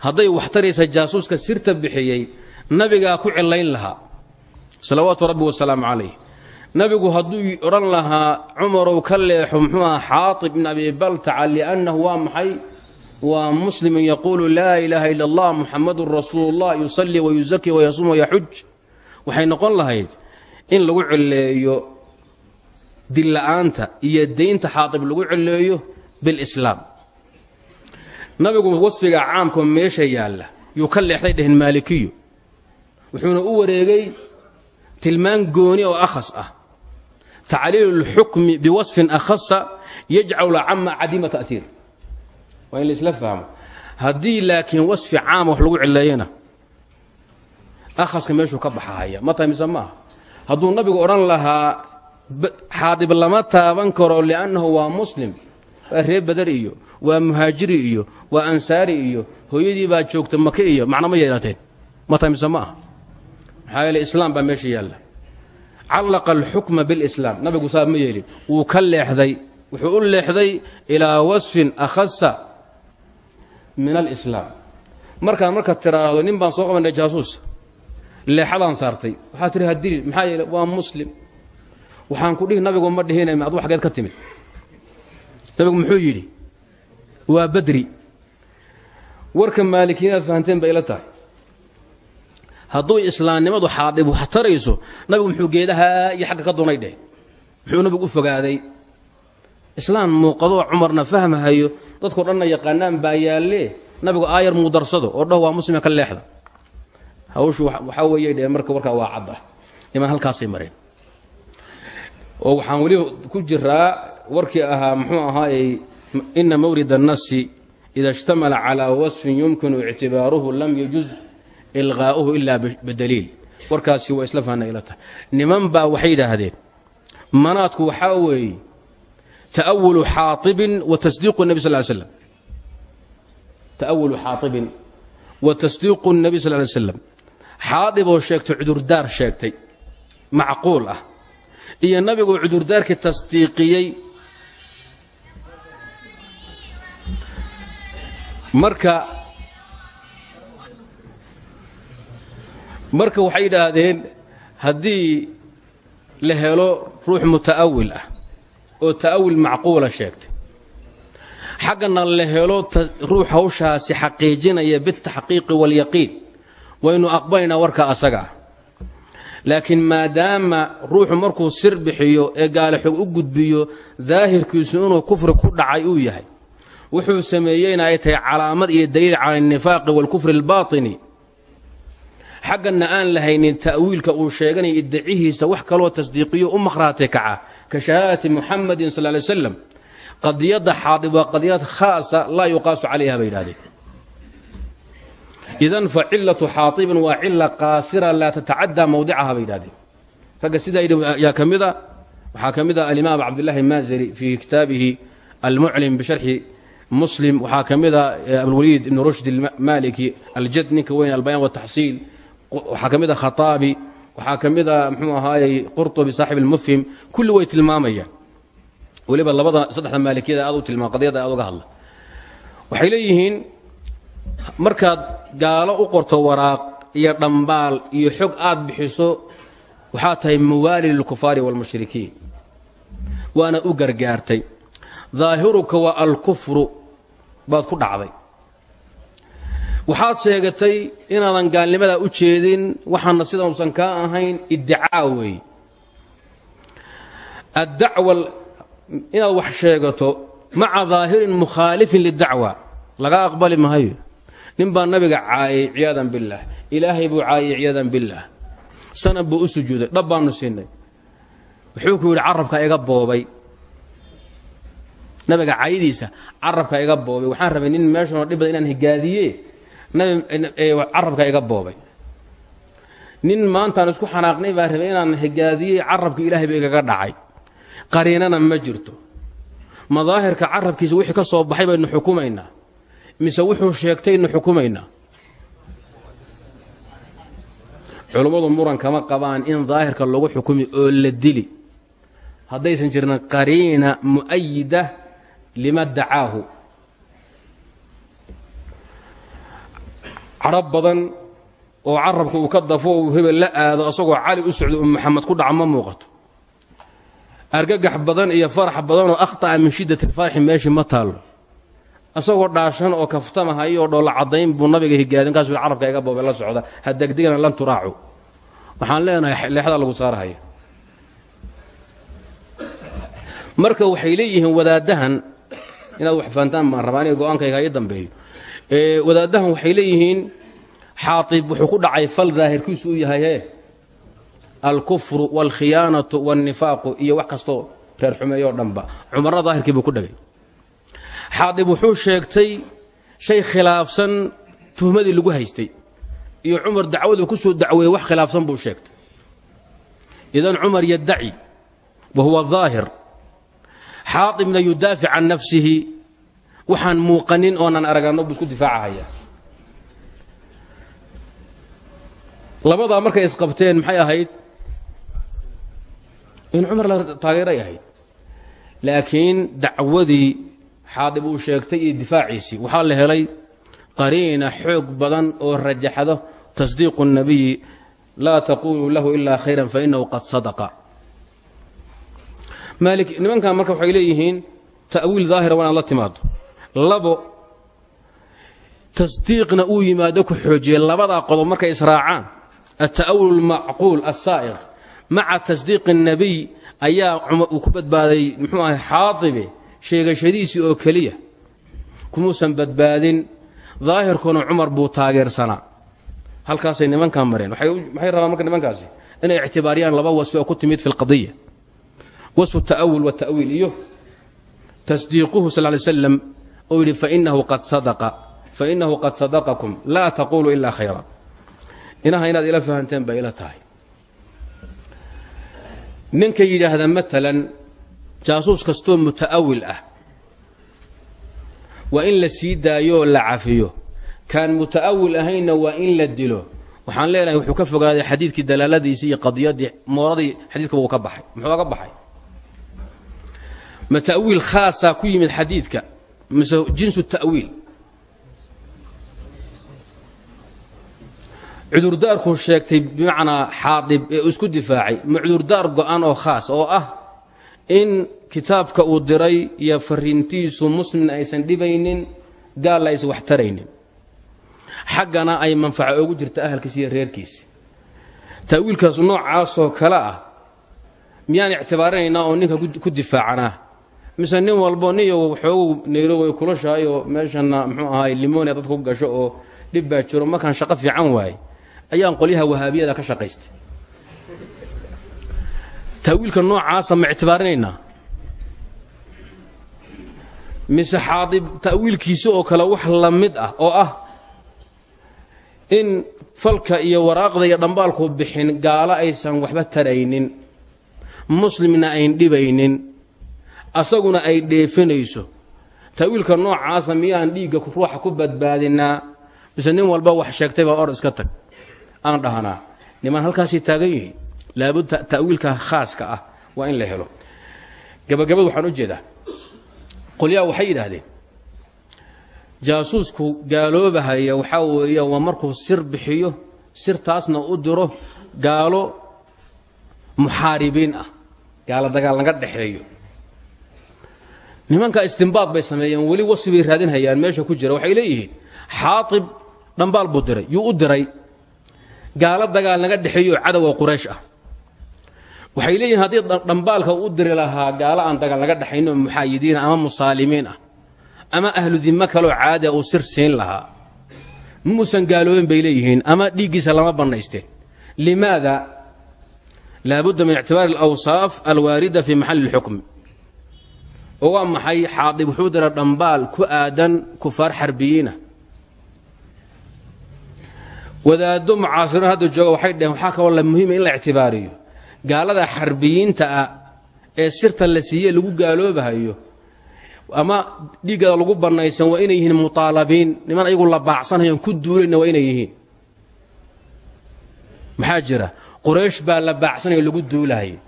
hadday wax taraysa jaasuuska sirta bixiyey nabigaa ku cilayn lahaa. Salawaatu rabbi wasalaamu calayh. Nabigu hadduu odhan lahaa cumarow ka leexo muxuu aha xaatib ibn abi baltaca liannahu waa maxay? Waa muslimun yaquulu laa ilaaha ila allah muxamadun rasuulullah yusallii wayusaki wayasuum wayaxuj waxay noqon lahayd in lagu cileeyo dilla'aanta iyo daynta xaatib lagu celeeyo bilislaam nabigu wasfiga caamkao meesha yaalla yuu ka leexday dhehen maalikiyu. Wuxuuna u wareegay tilmaan gooni oo akhas ah. Tacliilu اlxukmi biwasfin akhasa yajcalu cama cadima ta'hiir waa in laisla fahmo. Haddii laakiin wasfi caama wax lagu cileeyana akhaska meeshuu ka baxahaya ma tahay mise maaha? Hadduu nabigu odhan lahaa xaadib lama taaban karo liannahu waa muslim waa reer badar iyo waa muhaajiri iyo waa ansaari iyo hooyadii baa joogta maka iyo macno ma yeelateen. Ma tahay mise ma aha? Maxaa yeele islaam baa meesha yaalla. Callaqa alxukma bilislaam. Nabigu saa ma yeelin. Wuu ka leexday. Wuxuu u leexday ilaa wasfin akhasa min alislaam. Markaad tidhaahdo nin baan soo qabanay jaasuus. Leexadaan saartay. Waxaad tihi hadili maxaa yeele waa muslim. Waxaan ku dhihi nabigu ma dhihinay adu xageed ka timid nabigu muxuu yidhi waa badri. Warka maalikiinaad fahanteen bay ila tahay. Hadduu islaamnimadu xaadib wax tarayso nabigu muxuu geedaha iyo xagga ka dunay dheh. Muxuu nabigu u fogaaday. Islaam muuqadoo cumarna fahmahayo dadkao dhanna yaqaanaan baa yaallee nabigu aayar muu darsado oo dhah waa muslime ka leexda. Hawshu waxaa weeyay dheheen marka warkaa waa cadda. Imaan halkaasay mareen. Oo waxaan weli ku jiraa warkii ahaa muxuu ahaayey ina mawrid annasi ida اjtamala calىa wasfin yumkinu ictibaaruhu lam yajuz ilqaa'uhu ilaa bidaliil warkaasi waa isla faana tahay. Niman baa waxay yidhaahdeen manaadku waxaa weeye ta'awulu xaaibin wa tasdiiqu nebi sal slam ta'awulu xaaibin wa tasdiiqu nebi sal ly slam xaadiboo sheegtay cudurdaar sheegtay macquul ah. Iyo nabigoo cudurdaarkii tasdiiqiyey marka marka waxay yidhaahdeen haddii la helo ruux muta'awil ah oo ta'awil macquula sheegtay xaggana la helo ruux hawshaasi xaqiijinaya bitaxqiiqi waalyaqiin waynu aqbalaynaa warka asaga. Ah laakiin maadaama ruuxu markuu sir bixiyo ee gaale xog u gudbiyo daahirkiisu inuu kufri ku dhacay uu yahay wuxuu sameeyeyna ay tahay calaamad iyo daliil cala alnifaaqi waalkufri albaatini. Xaggana aan lahaynin ta'wiilka uu sheeganaya iddacihiisa wax kaloo tasdiiqiyo u makhraati kaca ka shahaadati muxamadin sal lay slam qadiyadda xaadib waa qadiyad khaasa laa yuqaasu calayha bay yidhahdeen idan fa cilatu xaaibin waa cila qaasira laa tatacaddaa mawdicaha bay yidhahdeen ragga sidaa yaa ka mida waxaa ka mid a alimaam cabdillaahi maazari fii kitaabihi muslim waxaa ka mid a eh, abulwaliid ibn rushd almaliki aljad ninka weyn albayan wataxsiil waxaa ka mid a khataabi waxaa ka mid a mxuu ahaayey qurtubi saaxib almufhim kulli way tilmaamayaan. Weliba labada saddexda maalikiyada aad u tilmaam qadiyada aad uga hadla. Waxay leeyihiin markaad gaalo u qorto waraaq iyo dhambaal iyo xog aad bixiso waxaa tahay muwaali lilkufaari waalmushrikiin waana u gargaartay. Daahiruka waa alkufru baad ku dhacday. Waxaad sheegatay inaadan gaalnimadaa u jeedin waxaana sidausan kaa ahayn iddicaa weeye addacwa inaad wax sheegato maca daahirin mukhaalifin lidacwa laga aqbali mahayo nin baa nabiga caayay ciyaadan billaah. Ilaahay buu caayay ciyaadan billaah. Sanab buu u sujuuday dhab baanu siinay. Wuxuu ku yidhi carabka iga boobay nabiga caayadiisa carabka iga boobay. Waxaan rabay nin meeshanoo dhib inaan higaadiye carabka iga boobay. Nin maantaan isku xanaaqnay baan rabay inaan higaadiyey carabka ilaahay ba igaga dhacay. Qariinana ma jirto. Madaahirka carabkiisa wixii ka soo baxay baynu xukumaynaa. Mise wuxuu sheegtaynu xukumaynaa. Culummadu muran kama qabaan in daahirka lagu xukumi oo la dili. Haddaysan jirin qariina mu'ayida lima dacaahu. Carab badan oo carabka uu ka dafo uu hebel la aado asagoo cali u socdo maxamed ku dhaca ma muuqato. Argagax badan iyo farax badan oo akhطa'a min shiddat اlfarxi meeshii ma taallo. Asagoo dhaashan oo kaftamahayo oo dhoolla caddayn buu nabiga higaadin kaasuu carabka iga boobay la socda. Ha degdegana lan turaacu. Waxaan leenahay leexdaa lagu saarahaya. Marka waxay leeyihiin wadaaddahan inaad wax fahantaan maan rabaa aniga go'aankayga ii dambeeyo. Wadaaddahan waxay leeyihiin xaatib wuxuu ku dhacay fal daahirkiisu u yahay hee? Alkufru waalkhiyaanatu waannifaaqu iyo wax kastoo reer xumeeyoo dhanba. Cumarna daahirkii buu ku dhagay. Xaatib wuxuu sheegtay shay khilaafsan tuhmadii lagu haystay iyo cumar dacwadu ku soo dacweeyey wax khilaafsan buu sheegtay. Idan cumar yaddaci wa huwa daahir xaatibna yudaafic can nafsihi. Waxaan muuqanin oonan araganno buu isku difaacahaya. Labadaa markay isqabteen maxay ahayd? In cumar la taageeray ahayd. Laakiin dacwadii xaadib uu sheegtay iyo difaaciisii waxaa la helay qariina xoog badan oo rajaxdo tasdiiqu الnabiyi laa taquluu lahu ilaa khayra fainahu qad sadaqa maali nimankan marka waxay leeyihiin ta'wiil daahira waa inaad la timaado labo tasdiiqna uu yimaado ku xoojiye labadaa qodob markay israacaan alta'awul اlmacquul asaa'iq maca tasdiiqi الnabiy ayaa uu ku badbaaday muxuu ahay xaadibe sheegashadiisii oo keliya kumuusan badbaadin daahirkuna cumar buu taageersanaa halkaasay nimankan mareen maxay rabaan marka nimankaasi inay ictibaariyaan laba wasfi oo ku timid fi اlqadiya wasfu taawul watawiil iyo tasdiiquhu sal ly slam ou yidhi fainahu qad sadaqakum laa taquulu ilaa khayra inaha inaad ila fahanteen bay ila tahay. Ninka yidhaahda maalan jaasuus kastoo muta'awil ah waa in la sii daayo la cafiyo. Kaan muta'awil ahaynna waa in la dilo. Waxaan leenahay wuxuu ka fogaaday xadiidkii dalaaladiisii iyo qadiyadii mooradii xadiidkuba uu ka baxay muxuu baxay ma ta'wiil khaasaa ku yimid xadiidka? Mise jinsu ta'wiil? Cudurdaarkuu sheegtay bimacnaa xaadib ee isku difaacay. Ma cudurdaar go-an oo khaas oo ah in kitaabka uu diray iyo fariintiisu muslimna aysan dhibaynin gaalla aysan wax taraynin. Xaggana ay manfaco ogu jirta ahalkiisa iyo reerkiisa ta'wiilkaas noocaasoo kale ah miyaan ictibaarinaynaa oo ninka ku difaacanaa mise nin walbo niyo waxoogu nairobi way kulashaayoo meeshana muxuu ahaay limonia dadka ku gasho oo dhib baa jiro markaan shaqo fiican waaye ayaan qolyaha wahaabiyada ka shaqaystay. Ta'wiilka noocaasa ma ictibaarinaynaa? Mise xaadib ta'wiilkiisi oo kale wax la mid ah oo ah in falka iyo waraaqda iyo dhambaalku bixin gaalo aysan waxba taraynin muslimna ayn dhibaynin asaguna ay dheefinayso. Ta'wiilka noocaasa miyaan dhiigga ruuxa ku badbaadinaa? Mise nin walba wax sheegtay baa or iska tag. Aan dhahnaa. Niman halkaasay taagan yihiin laabudda ta'wiilka khaaska ah waa in la helo. Gabagabada waxaan u jeedaa. Qolyaha waxay yidhaahdeen jaasuusku gaaloobahaya waxaa weeya waa markuu sir bixiyo sirtaasna u diro gaalo muxaaribiin ah gaalo dagaal naga dhexeeyo nimanka istimbaad bay sameeyeen weli wasfi bay raadinhayaan meesha ku jira waxay leeyihiin xaatib dhambaal buu diray yuu u diray gaalo dagaal naga dhexeeyo oo cadowa quraysh ah. Waxay leeyihiin haddii dhambaalka u diri lahaa gaalo aan dagaal naga dhexayno muxaayidiina ama musaalimiin ah ama ahlu dimmo kaloo caadiya uu sir siin lahaa muusan gaaloobin bay leeyihiin ama dhiiggiisa lama bannaysteen. Limaada? Laabudda min ictibaari alawsaaf alwaarida fii maxalli اlxukmi oo waa maxay xaadib wuxuu dira dhambaal ku aadan kufaar xarbiyiina? Wadaaddo mucaasiriin hadda jooga waxay dhaheen waxaa kaloo la muhiima in la ictibaariyo. Gaalada xarbiyiinta ah ee sirta la siiye lagu gaaloobahayo ama dhiiggada lagu bannaysan waa inay yihiin mutaalabiin niman ayagu la baacsanhayoon ku duulayna waa inay yihiin. Maxaa quraysh baa la baacsanayo lagu duulahayo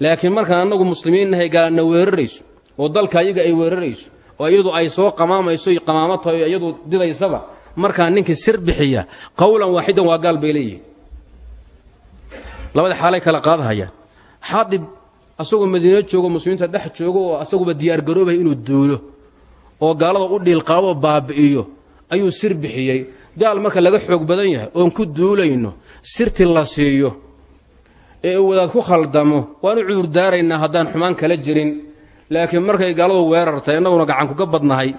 laakiin markaan annagu muslimiinnahay gaalana weerarayso oo dalka ayaga ay weerarayso oo iyadu ay soo qamaamayso qamaamo tahay iyadu didaysaba markaa ninkii sir bixiya qowlan waaxidan waa gaal bay labada xaalay kala qaadahayaan. Xaadib asagoo madiino joogo muslimiinta dhex joogo oo asaguba diyaargaroobaya inuu duulo oo gaalada u dhiilqaadoo baabi'iyo ayuu sir bixiyey. Gaal marka laga xoog badan yahay oon ku duulayno sirti la siiyo ee wadaad ku khaldamo waanu cudurdaaraynaa haddaan xumaan kala jirin laakiin markay gaaladu weerartay innaguna gacankuga badnahay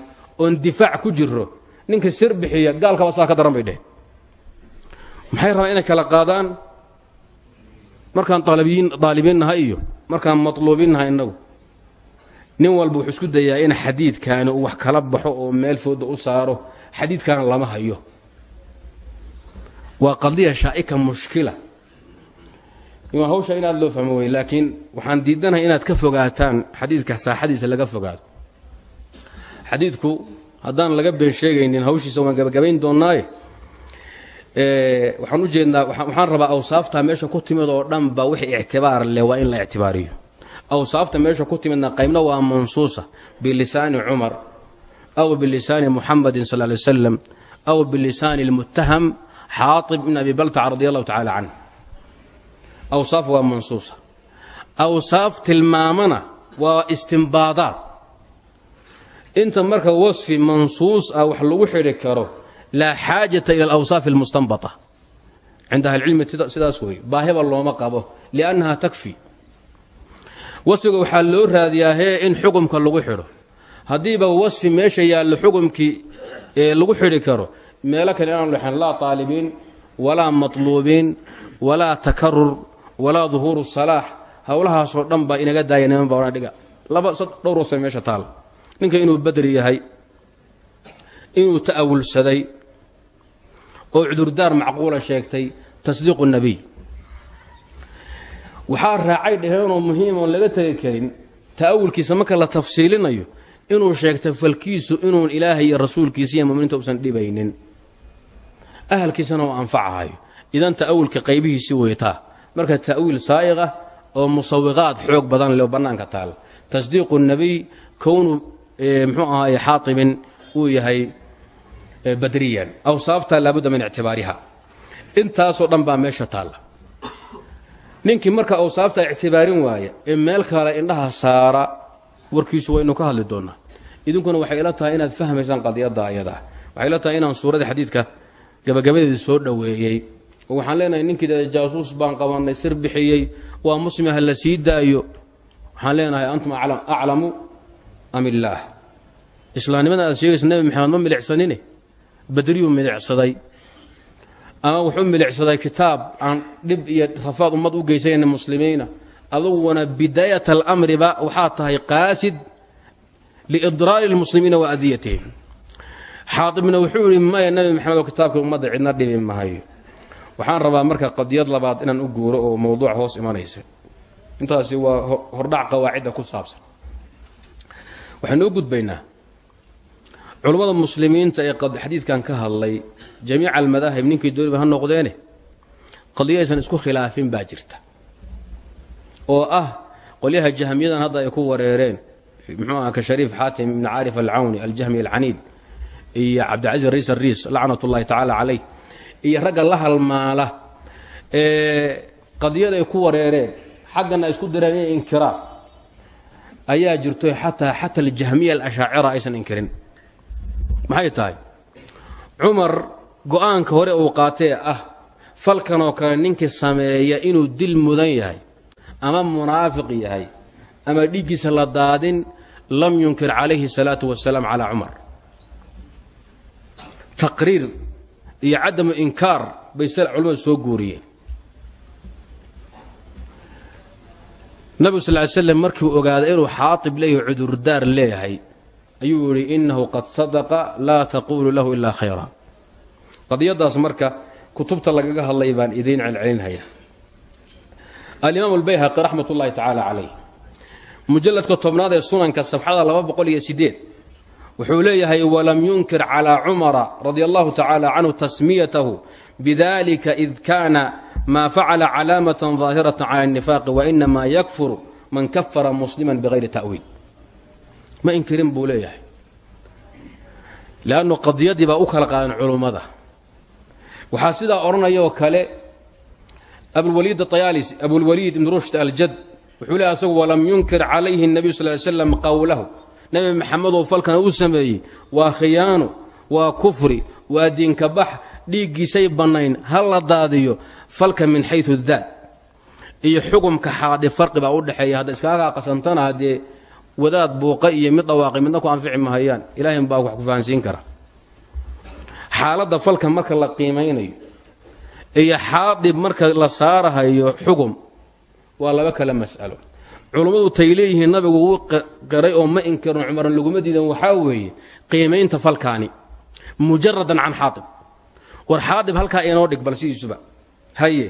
oon difaac ku jiro ninka sir bixiya gaalkaba saa ka daran bay dheheen. Maxay rabaan inay kala qaadaan? Markaan daalibiin nahay iyo markaan matluubiin nahay innagu. Nin walba wuxuu isku dayaa in xadiidkaani uu wax kala baxo oo meel fooda u saaro xadiidkaana lama hayo. Waa qadiya shaa'ika mushkila hawsha inaad loo fahmo wey laakiin waxaan diidanahay inaad ka fogaataan xadiidka saaxadiisa laga fogaado. Xadiidku haddaan laga been sheegaynin hawshiisa waan gabagabayn doonnaaye waxaan u jeednaa waxaan rabaa awsaafta meesha ku timid oo dhanba wixii ictibaar leh waa in la ictibaariyo. Awsaafta meesha ku timidna qaybna waa mansuusa bilisaani cumar aw bilisaani muxamadin sal lay slam aw bilisaani اlmutaham xaaib bn abi baltac radi allahu tacala canh awsaaf waa mansuusa. Awsaaf tilmaamana waa istimbaadaad inta marka wasfi mansuus ah wax lagu xidhi karo laa xaajata ila alawsaaf almustanbata. Cinda ahlicilmi sidaas wey baahiba looma qabo liannaha takfi. Wasfiga waxaa loo raadiyaa hee in xukumka lagu xidho. Haddiiba wasfi meesha yaallo xukumkii lagu xidhi karo meelo kale inaan lexan laa taalibiin walaa matluubiin walaa takarur walaa duhuuru salaax. Howlahaasoo dhan baa inaga daaya niman baa odhan dhiga laba dhowr wasfi meesha taal. Ninka inuu badri yahay inuu ta'awulsaday oo cudurdaar macquula sheegtay tasdiiqu nebiy waxaa raacay dheheenoo muhiim oon laga tegi karin ta'awulkiisa marka la tafsiilinayo inuu sheegtay falkiisu inuun ilaahay iyo rasuulkiisa iyo muminiinta usan dhibaynin. Ahalkiisana oo anfacahayo idan ta'awulka qaybihiisi weytaa marka ta'wiil saa'iq ah oo musawiqaad xoog badan leh oo taal. Tasdiiqu nebiy kownu mxuu ahaay xaatibin uu yahay badriyan. Awsaafta laabudda min ictibaariha. Intaasoo dhan baa meesha taalla ninkii marka awsaafta ictibaarin waaya ee meel kale indhaha saara warkiisu waynu ka hadli doonnaa idinkuna waxay ila tahay inaad fahmaysaan qadiyadda ayadaa waxay ila tahay inaan suuradda xadiidka gabagabadeedii soo dhoweeyey oo waxaan leenahay ninkii jaasuus baan qabannay sir bixiyey waa muslima ha la sii daayo. Waxaan leenahay antum aclamu am illaah islaamnimada aad sheegaysa nebi maxamed ma milicsanine? Badriyuu milicsaday. Ama wuxuu milicsaday kitaab aan dhib iyo rafaad ummad u geysanayna muslimiina. Aduguna bidaayat alamriba waxaa tahay qaasid liidraari lmuslimiina wa adiyatihim. Xaadibna wuxuu yidhi maya nebi maxamed oo kitaabkii ummadda cidna dhibi mahayo waxaan rabaa marka qadiyad labaad inaan u guuro oo mowduuc hoos imanaysa. Intaasi waa hordhac qawaacidda ku saabsan. Waxaynu u gudbaynaa. Culummada muslimiinta ee xadiidkan ka hadlay jamiica almadaahib ninkii dooniba ha noqdeene? Qadiyo aysan isku khilaafin baa jirta. Oo ah qolyaha jahmiyadan hadda ay ku wareereen muxuu aha ka shariif xaatim ibni caarif alcawni aljahmi alcaniid iyo cabdicasiis riis ariis lacnat ullahi tacaala calayh iyo ragga la halmaala ee qadiyada ay ku wareereen xaggana isku direen inay inkiraan ayaa jirto xataa xata aljahmiya alashaacira aysan inkirin. Maxay tahay? Cumar go'aanka hore uu qaatee ah falkanoo kale ninkii sameeya inuu dil mudan yahay ama munaafiq yahay ama dhiiggiisa la daadin lam yunkir calayhi salaatu wasalaam calaa cumar. Taqriir iyo cadamu inkaar bay sal culimmadu soo guuriyeen. Nabigu sal ly slam markiu ogaaday inuu xaatib leeyahay cudurdaar leeyahay ayuu yidhi innahu qad sadaqa laa taquulu lahu ilaa khayra. Qadiyadaas marka kutubta lagaga hadlay baan idiin celcelinhaya alimaam albayhaqi raxmat ullaahi tacaala calayh mujalladka tobnaad ee sunanka safxada laba boqol iyo sideed wuxuu leeyahay walam yunkir calaa cumara radia allahu tacaala canhu tasmiyatahu bidalika id kaana maa facala calaamatan daahiratan cala الnifaaqi wainamaa yakfuru man kafara muslima bigayri ta'wiil ma inkirin buu leeyahay leannu qadiyadii baa u kala qaadan culummada waxaa sidaa odhanaya oo kale abulwaliid ayaalisi abulwaliid ibn rushd aljad wuxuu leeyahy asagu walam yunkir calayhi الnabiyu sal ly slam qowlahu nebi maxamedoo falkana u sameeyey. Waa khiyaano waa kufri waa diinka bax dhiiggiisay bannayn ha la daadiyo falka min xayu daat iyo xukumka xaadi farqi baa u dhexeeya. Hadda iskaagaa qasantana haddee wadaad buuqa iyo mid dhawaaqay midna ku anfici mahayaan ilaahay baa wax ku fahansiin kara. Xaaladda falka marka la qiimaynayo iyo xaadib marka la saarahayo xugum waa laba kale mas'alo culummadu tay leeyihiin nabigu wuu qaray oo ma inkirin cumaran laguma diidan waxaa weeye qiimaynta falkaani mujaradan can xaadib war xaadib halkaa inoo dhig bal sidiisuba. Haye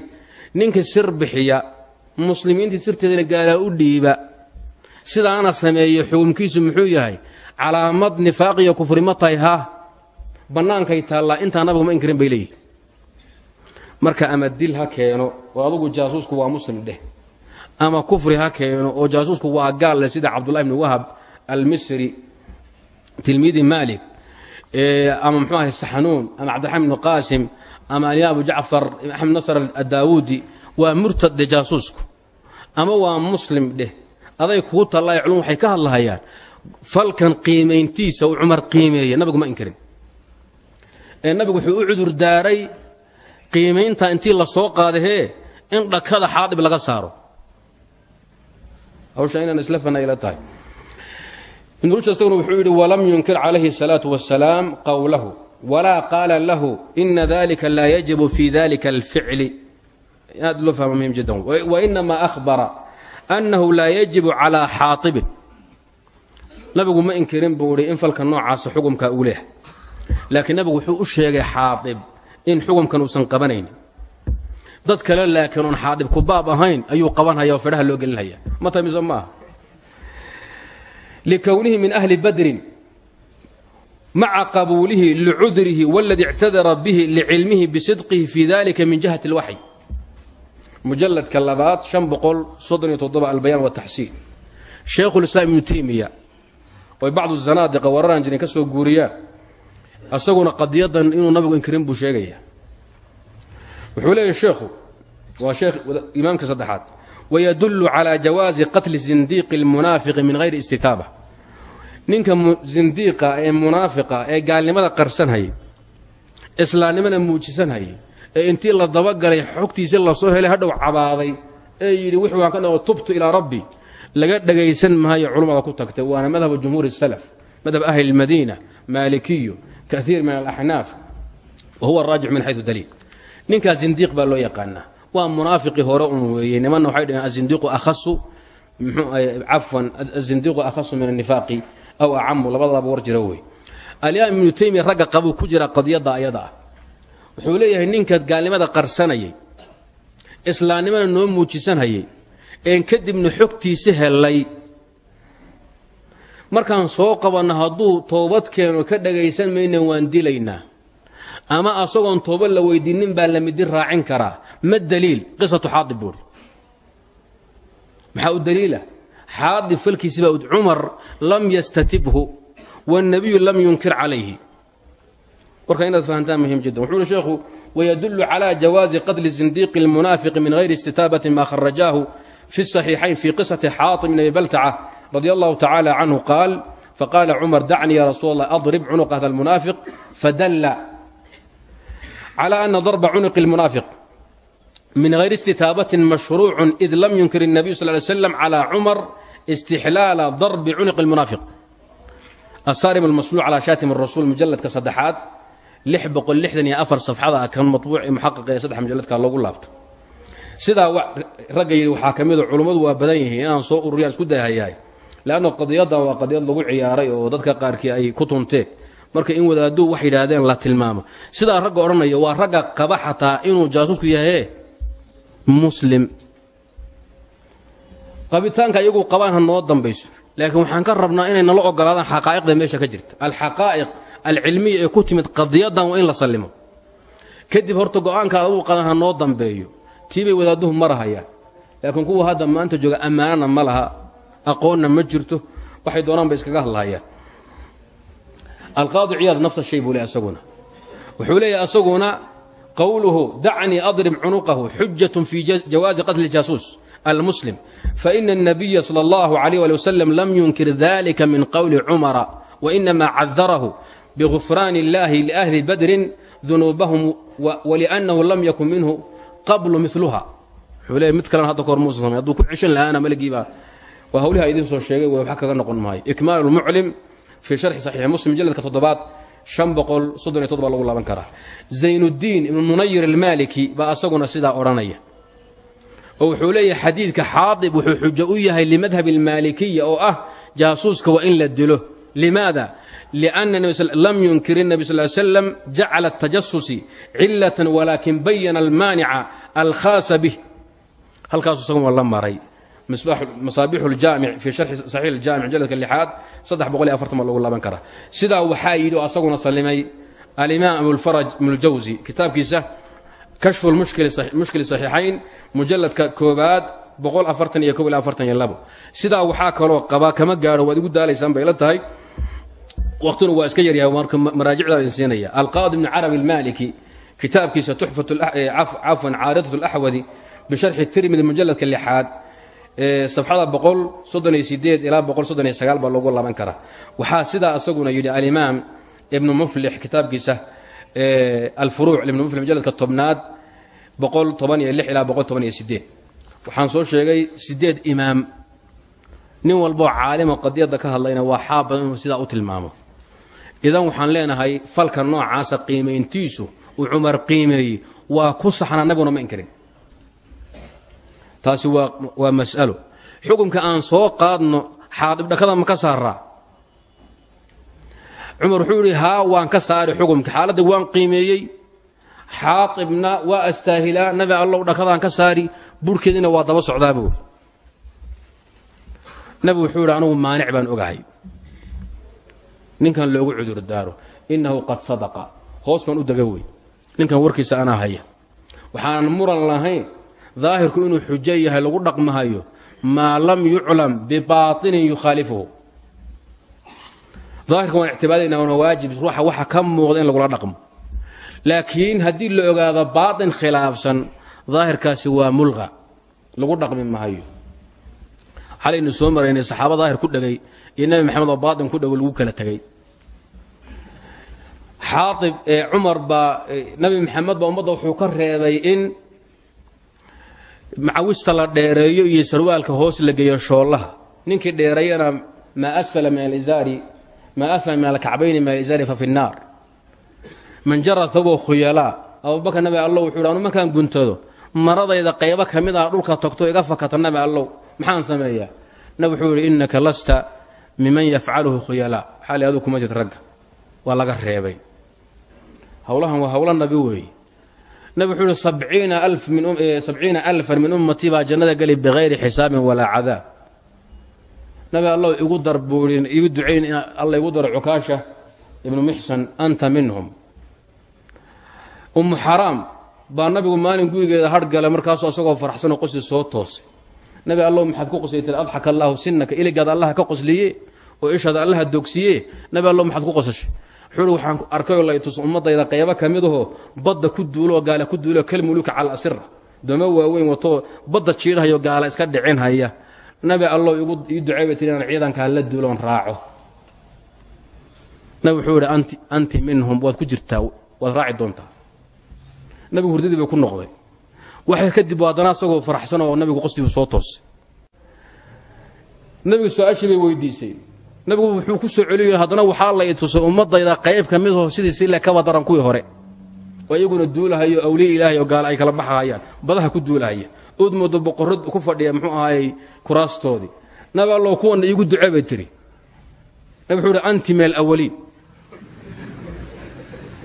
ninka sir bixiya muslimiintii sirteedana gaalaa u dhiiba sidaana sameeye xukumkiisu muxuu yahay calaamad nifaaq iyo kufri ma tahay haa bannaankay taallaa intaa nabigu ma inkirin bay leeyihiin marka ama dil ha keeno oo adugu jaasuusku waa muslim dheh ama kufri ha keeno oo jaasuusku waa gaalle sida cabdullahi bni wahab almisri tilmiidi maalik ama mxuu ahay saxanuun ama cabdiraxmaan bni qaasim ama aliya abu jacfar axmed nasr addaawuudi waa murtad dheh jaasuusku ama waa muslim dheh aday kuu tallaay culum waxay ka hadlahayaan falkan qiimayntiisa uu cumar qiimeeya nabigu ma inkirin ee nabigu wuxuu u cudur daaray qiimaynta intii la qaadahee in dhakada xaadib laga saaro hawsha inaan isla fana ila tahay ibnulsaguna wuxuu yidhi walam yunkir calayhi الsalaatu wasalaam qowlahu walaa qaala lahu ina dalika laa yajibu fi dalika alficli. Aad loo fahmo muhiim jiddan wainama ahbara annahu laa yajibu calaa xaaibin nabigu ma inkirin buu idhi in falka noocaasa xukumka uu leehay laakiin nabigu wuxuu u sheegay xaaib in xukumkan uusan qabanaynin dad kale laakiin oon xaadib ku baab ahayn ayuu qabanhaya oo fedhaha loo gelinhaya ma tamiso maaha likownihi min ahli badrin maca qabuulihi licudrihi waladii ictadara bihi licilmihi bisidqihi fi dalika min jihati اlwaxy mujaladka labaad an boqol soddon iyo toddoba albayaan wataxsiin shaykhulislaam ibnu teymiya oy bacdu zanaadiqa wararaan jirin ka soo guuriyaan asaguna qadiyadan inuu nabigu inkirin buu sheegaya wuxuu leeyahy sheekhu waa sheekh imaamka saddexaad. Wayadullu calaa jawaazi qatli zindiiqi اlmunaafiqi min hayri istitaaba. Ninka zindiiqa ee munaafiqa ee gaalnimada qarsanhayay islaamnimana muujisanhayay ee intii la dabagalay xogtiisi la soo helay hadhow cabaaday ee yidhi wix waan ka tubtu ilaa rabbi. Laga dhagaysan maayo culummada ku tagtay waana madhabu jumhuuri salaf madhab ahli اlmadiina maalikiyu kaiir min alaxnaaf wa huwa raajix min xayu ninkaas zindiiq baa loo yaqaanaa. Waa munaafiqii hore un weeye nimanna waxay dhaheen azindiiqu ahasu cafwan azindiiqu akhasu min anifaaqi aw acamu labadaba war jira wey alimaam ibnu teymiya ragga qabuu ku jira qadiyadda ayada ah. Wuxuu leeyahay ninkaad gaalnimada qarsanayay islaamnimana noo muujisanhayay een kadibna xogtiisi hellay. Markaan soo qabanno hadduu toobad keeno ka dhagaysan mayna waan dilaynaa ama asagoon toobad la weydiinnin baa la midi raacin karaa ma daliil qisatu xaadib buuri maxaa u daliila xaadib falkiisi baa cumar lam yastatibhu wاnnabiyu lam yunkir calayhi warka inaad fahantaan muhim jiddan wuxuu uhi sheekhu wayadullu calى jawaazi qatli zindiiqi اlmunaafiqi min hayri istitaabati ma kharajaahu fi الصaxiixayn fi qisati xaaطib bn abi baltaca radi allahu tacala canhu qaal faqaala cumar dacnii ya rasuul allah adrib cunuq hada almunaafiq fadalla cala ana darba cunuqi اlmunaafiq min hayri istitaabatin mashruucu id lam yunkir الnabiyu sal ly slam cala cumar istixlaala darbi cunuqi اlmunaafiq asaarim almasluuc calaa shaatim rasuul mujaladka saddexaad lix boqol lixdan iyo afar safxada ah kan matbuuc ee muxaqiqa ee saddex mujalladka loogu laabto sidaa ragga yidhi waxaa ka mida culummadu waa badan yihiin inaan soo ururiyaan isku dayahayahay leanna qadiyadan waa qadiyad lagu ciyaaray oo dadka qaarkii ay ku tunteen marka in wadaaduu wax yidhaahdeen la tilmaamo. Sidaa ragga odhanaya waa ragga qaba xataa inuu jaasuusku yahaye muslim. Qabitaanka iyagu qabaan ha noo dambayso. Laakiin waxaan ka rabnaa inay nala ogolaadaan xaqaa'iqda meesha ka jirta. Alxaqaa'iq alcilmiya ee ku timid qadiyadan waa in la sallimo. Kadib horta go'aankaada uu qadan ha noo dambeeyo. Tii bay wadaadduhu marahayaan. Laakiin kuwa hadda maanta jooga ammaanana ma laha. Aqoonna ma jirto. Waxay doonaan bay iskaga hadlahayaan alqaadi ciyaad nafsa shay buu le asaguna wuxuu leeyahay asaguna qowluhu dacnii adrib cunuqahu xujatun fii jawaazi qatli jaasuus almuslim faina الnabiya salى اllahu عalيه ali waslm lam yunkir dalika min qowli cumara wainama cadarahu bigufraan اllahi liahli badrin dunuubahum waliأnnahu lam yakun minhu qablu miluha wuxuu leeyahy mid kalena hadda kahor muusa samay hadduu ku ceshan lahaana maligiibaa waa hawliha idiin soo sheegay way wax kaga noqon maayo ikmaal lmuclim fii sharxi saxiixi muslim mujalladka toddobaad shan boqol soddon iyo toddoba lagu laaban karaa zaynuddiin ibnu munayir almaaliki baa asaguna sidaa odhanaya oo wuxuu leeyahay xadiidka xaadib wuxuu xujo u yahay limadhab almaalikiya oo ah jaasuuska waa in la dilo limaada lianna lam yunkir الnabi sal slam jacala الtajasusi cilatan walaakin bayana almaanica alkhaasa bih halkaasu isagun waa la maray masaabix ljaamic fii shari saxiix ljaamic jaladka lixaad lagu laban kara sidaa waxaa yidhi oo asaguna sallimay alimaam abulfaraj ibnuljawsi kitaabkiisa kashfu mushkili saxiixayn mujalladka koobaad sidaa waxaa kaloo qaba kama gaaro waad igu daalaysaan bay la tahay. Waqtina waa iska yaryahay marka maraajicdaadin siinaya. Alqaadi bn carabi almaliki kitaabkiisa tuxafan eh, caaridat alaxwadi bisharxi tirmidi mujaladka lixaad safxada boqol soddon iyo sideed ilaa boqol soddon iyo sagaal baa loogu laaban karaa. Waxaa sidaa asaguna yidhi alimaam ibnu muflix kitaabkiisa alfuruuc ibnu muflix mujaladka tobnaad boqol toban iyo lix ilaa boqol toban iyo sideed waxaan soo sheegay sideed imaam. Nin walboo caalimo qadiyadda ka hadlayna waa xaabban inuu sidaa u tilmaamo. Idan waxaan leenahay falka noocaasa qiimayntiisu uu cumar qiimeeyey. Waa ku saxnaa nabiguna ma inkarin taasi waa mas'alo. Xukunka aan soo qaadno xaadibdhakada ma ka saaraa cumar wuxuu yidhi haa waan ka saari xukumka xaaladda waan qiimeeyey. Xaaqibna waa astaahilaa nabi allow dhakadaan ka saari. Burhkeediina waa daba socdaabuu nabigu wuxuu yidhi anugu maanic baan ogahay. Ninkan loogu cudur daaro innahu qad sadaqa. Hoos baan u dega ninkan warkiisa anaa haya. Waxaanan muran lahayn daahirku inuu xujo yahay lagu dhaqmahayo maa lam yuclam bibaatinin yukhaalifuhu. Daahirka waan ictibaadayna waana waajib ruuxa waxa ka muuqda in lagula dhaqmo. Laakiin haddii la ogaado baatin khilaafsan daahirkaasi waa mulqa. Lagu dhaqmi mahayo xalaynu soo maraynay saxaaba daahir ku dhegay iyo nebi maxamed oo baatin ku dhego lagu kala tegey xaaib ee cumar baa nebi maxamed baa ummadda wuxuu ka macawista la dheereeyo iyo sarwaalka hoos la geeyo shoollaha ninkii dheereeyana maa asfala min maa asfala min alkacbayni min alizaari fa fi man jara thawbo khuyalaa abubakar nabi allow wuxuu anu markaan guntado maradayda qaybo ka mid ah dhulka togto iga fakata nabi allow maxaan sameeyaa? Nabi wuxuu yidhi innaka lasta miman yafcaluhu khuyalaa xaali aduu kuma jirta ragga. Waa laga reebay. Howlahan waa howlo nabi weeye nabi wuxuu yihi sabciina alfan min ummatii baa jannada geli bikayri xisaabin walaa cadaab. Nabi allow igu dar buuhin igu ducayn in alla igu daro cukaasha ibnu mixsan anta minhum. Ummu xaraam baa nabigu maalin gurigeeda hargala markaasuu asagoo faraxsanoo qosli soo toosay. Nabi allow maxaad ku qosliy tir adxaka allaahu sinaka iligaada allaha ka qosliye oo ishaada allaha dogsiye nabi allow maxaad ku qosashay wuxuu waxaan arkayoo la itus ummadayda qaybo ka midahoo badda ku duulooo gaala ku duuloo kalmuluka cala asira doomo waaweyn watoo badda jiidhayo gaala iska dhicin haya. Nabi allow ii bay tiri inaan ciidankaa la duuloon raaco. Nabi wuxuu anti anti minhum waad ku jirtaa waad raaci doontaa. Nabigu hurdadii ku noqday. Waxay kadib haddana asagoo faraxsan oo nabigu qosdibu soo toosay. Nabigu su'aashii weydiisay nabigu wuxuu ku soo celiyo haddana waxaa la itusay ummadayda qayb ka midoo sidiisi le kaba daran kuwii hore. Oo iyaguna duulahayo awliya ilaahay oo gaala ay kala baxahayaan badaha ku duulahaya. Ood moodo boqorro ku fadhiya muxuu ahaayey kuraastoodii nabi allow kuwana iigu ducee bay tiri. Nabi wuxuu anti min alawaliin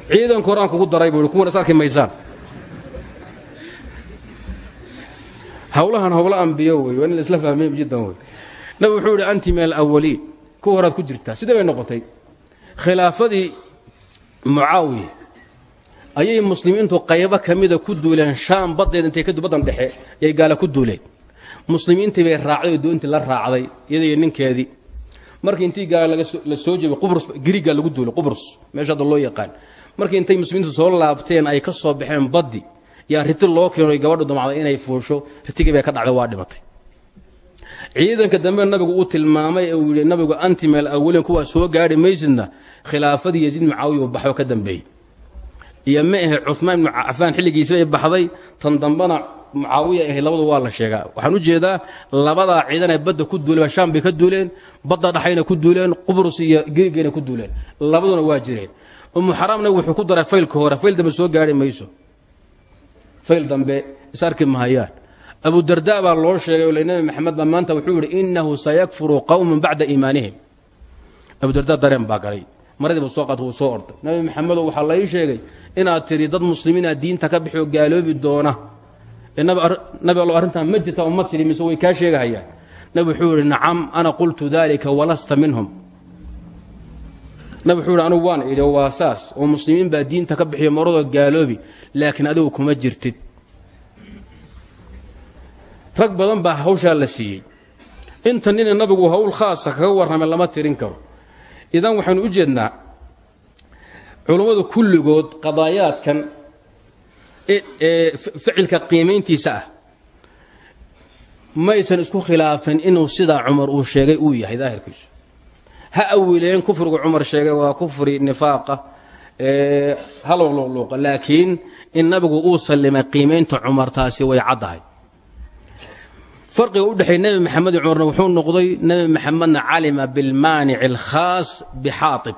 ciidanka horaan kugu daray buu i kuwan is arki hawlahan hawlo ambiyo wey waa isla fahmay jiddan wey. Nabi wuxuu anti min alawaliin kuwa horaad ku jirtaa. Sidee bay noqotay? Khilaafadii mucaawiya. Ayay muslimiintu qaybo ka mida ku duuleen shaam baddeed intay kadib baddan dhexe yay gaala ku duuleen. Muslimiintii bay raacday oo doontii la raacday iyadaiyo ninkeedii. Markii intii gaala la soo jeebay qubrus griiga lagu duulay qubrus meesha loo yaqaan. Markii intay muslimiintu soo laabteen ay ka soo baxeen baddi. Yaa riti loo keenoy gabadhu damacday inay fuusho ritigii bay ka dhacday waa dhimatay ciidanka dambe nabigu uu tilmaamay uu yidhi nabigu anti meel awalin kuwaa soo gaari maysidna khilaafadii yaziid mucaawiya uu baxo ka dambeeyey. Iyo ma ahe cumaan ibnu cafaan xilligiisa ay baxday tan dambena mucaawiya ahayd labadu waa la sheegaa. Waxaan u jeedaa labadaa ciidanee badda ku duuleen shaam bay ka duuleen badda dhaxayna ku duuleen qubrus iyo griigayna ku duuleen. Labaduna waa jireen. Umu xaraamna wuxuu ku daray faylka hore fayl dambe soo gaari mayso. Fayl dambe is arki mahayaan abu darda baa loo sheegay ole nebi maxamed baa maanta wuxuu yidhi innahu sayakfuru qowmun bacda iimaanihim. Abu darda dareen baa galay. Maradiiba soo wuu soo orday. Nebi maxamedo waxaa lai sheegay inaad tidhi dad muslimiina diinta ka bixi oo gaaloobi doona. Nabi allo arrintan ma jirta oo ma tidhi mise way kaa sheegahayaan. Nabi wuxuu yidhi nacam ana qultu dalika walasta minhum. Nabi wuxuu yidhi anugu waan idhi waa saas oo muslimiin baa diinta ka bixiyo maradoo gaaloobi laakiin adigu kuma jirtid rag badan baa hawshaa la siiyey. Inta nina nabigu hawl khaasa kaga warramay lama tirin karo. Idan waxaynu u jeednaa culummadu kulligood qadaayaadkan ficilka qiimayntiisa ah maysan isku khilaafin inuu sidaa cumar uu sheegay uu yahay daahirkiisu. Ha awileen kufrigu cumar sheegay waa kufri nifaaqa haloluqluuqa laakiin in nabigu uu sallimay qiimaynta cumar taasi way caddahay farqiga u dhexeey nebi maxamed iyo cumarna wuxuu noqday nebi maxamedna calima bilmaanici alkhaas bixaatib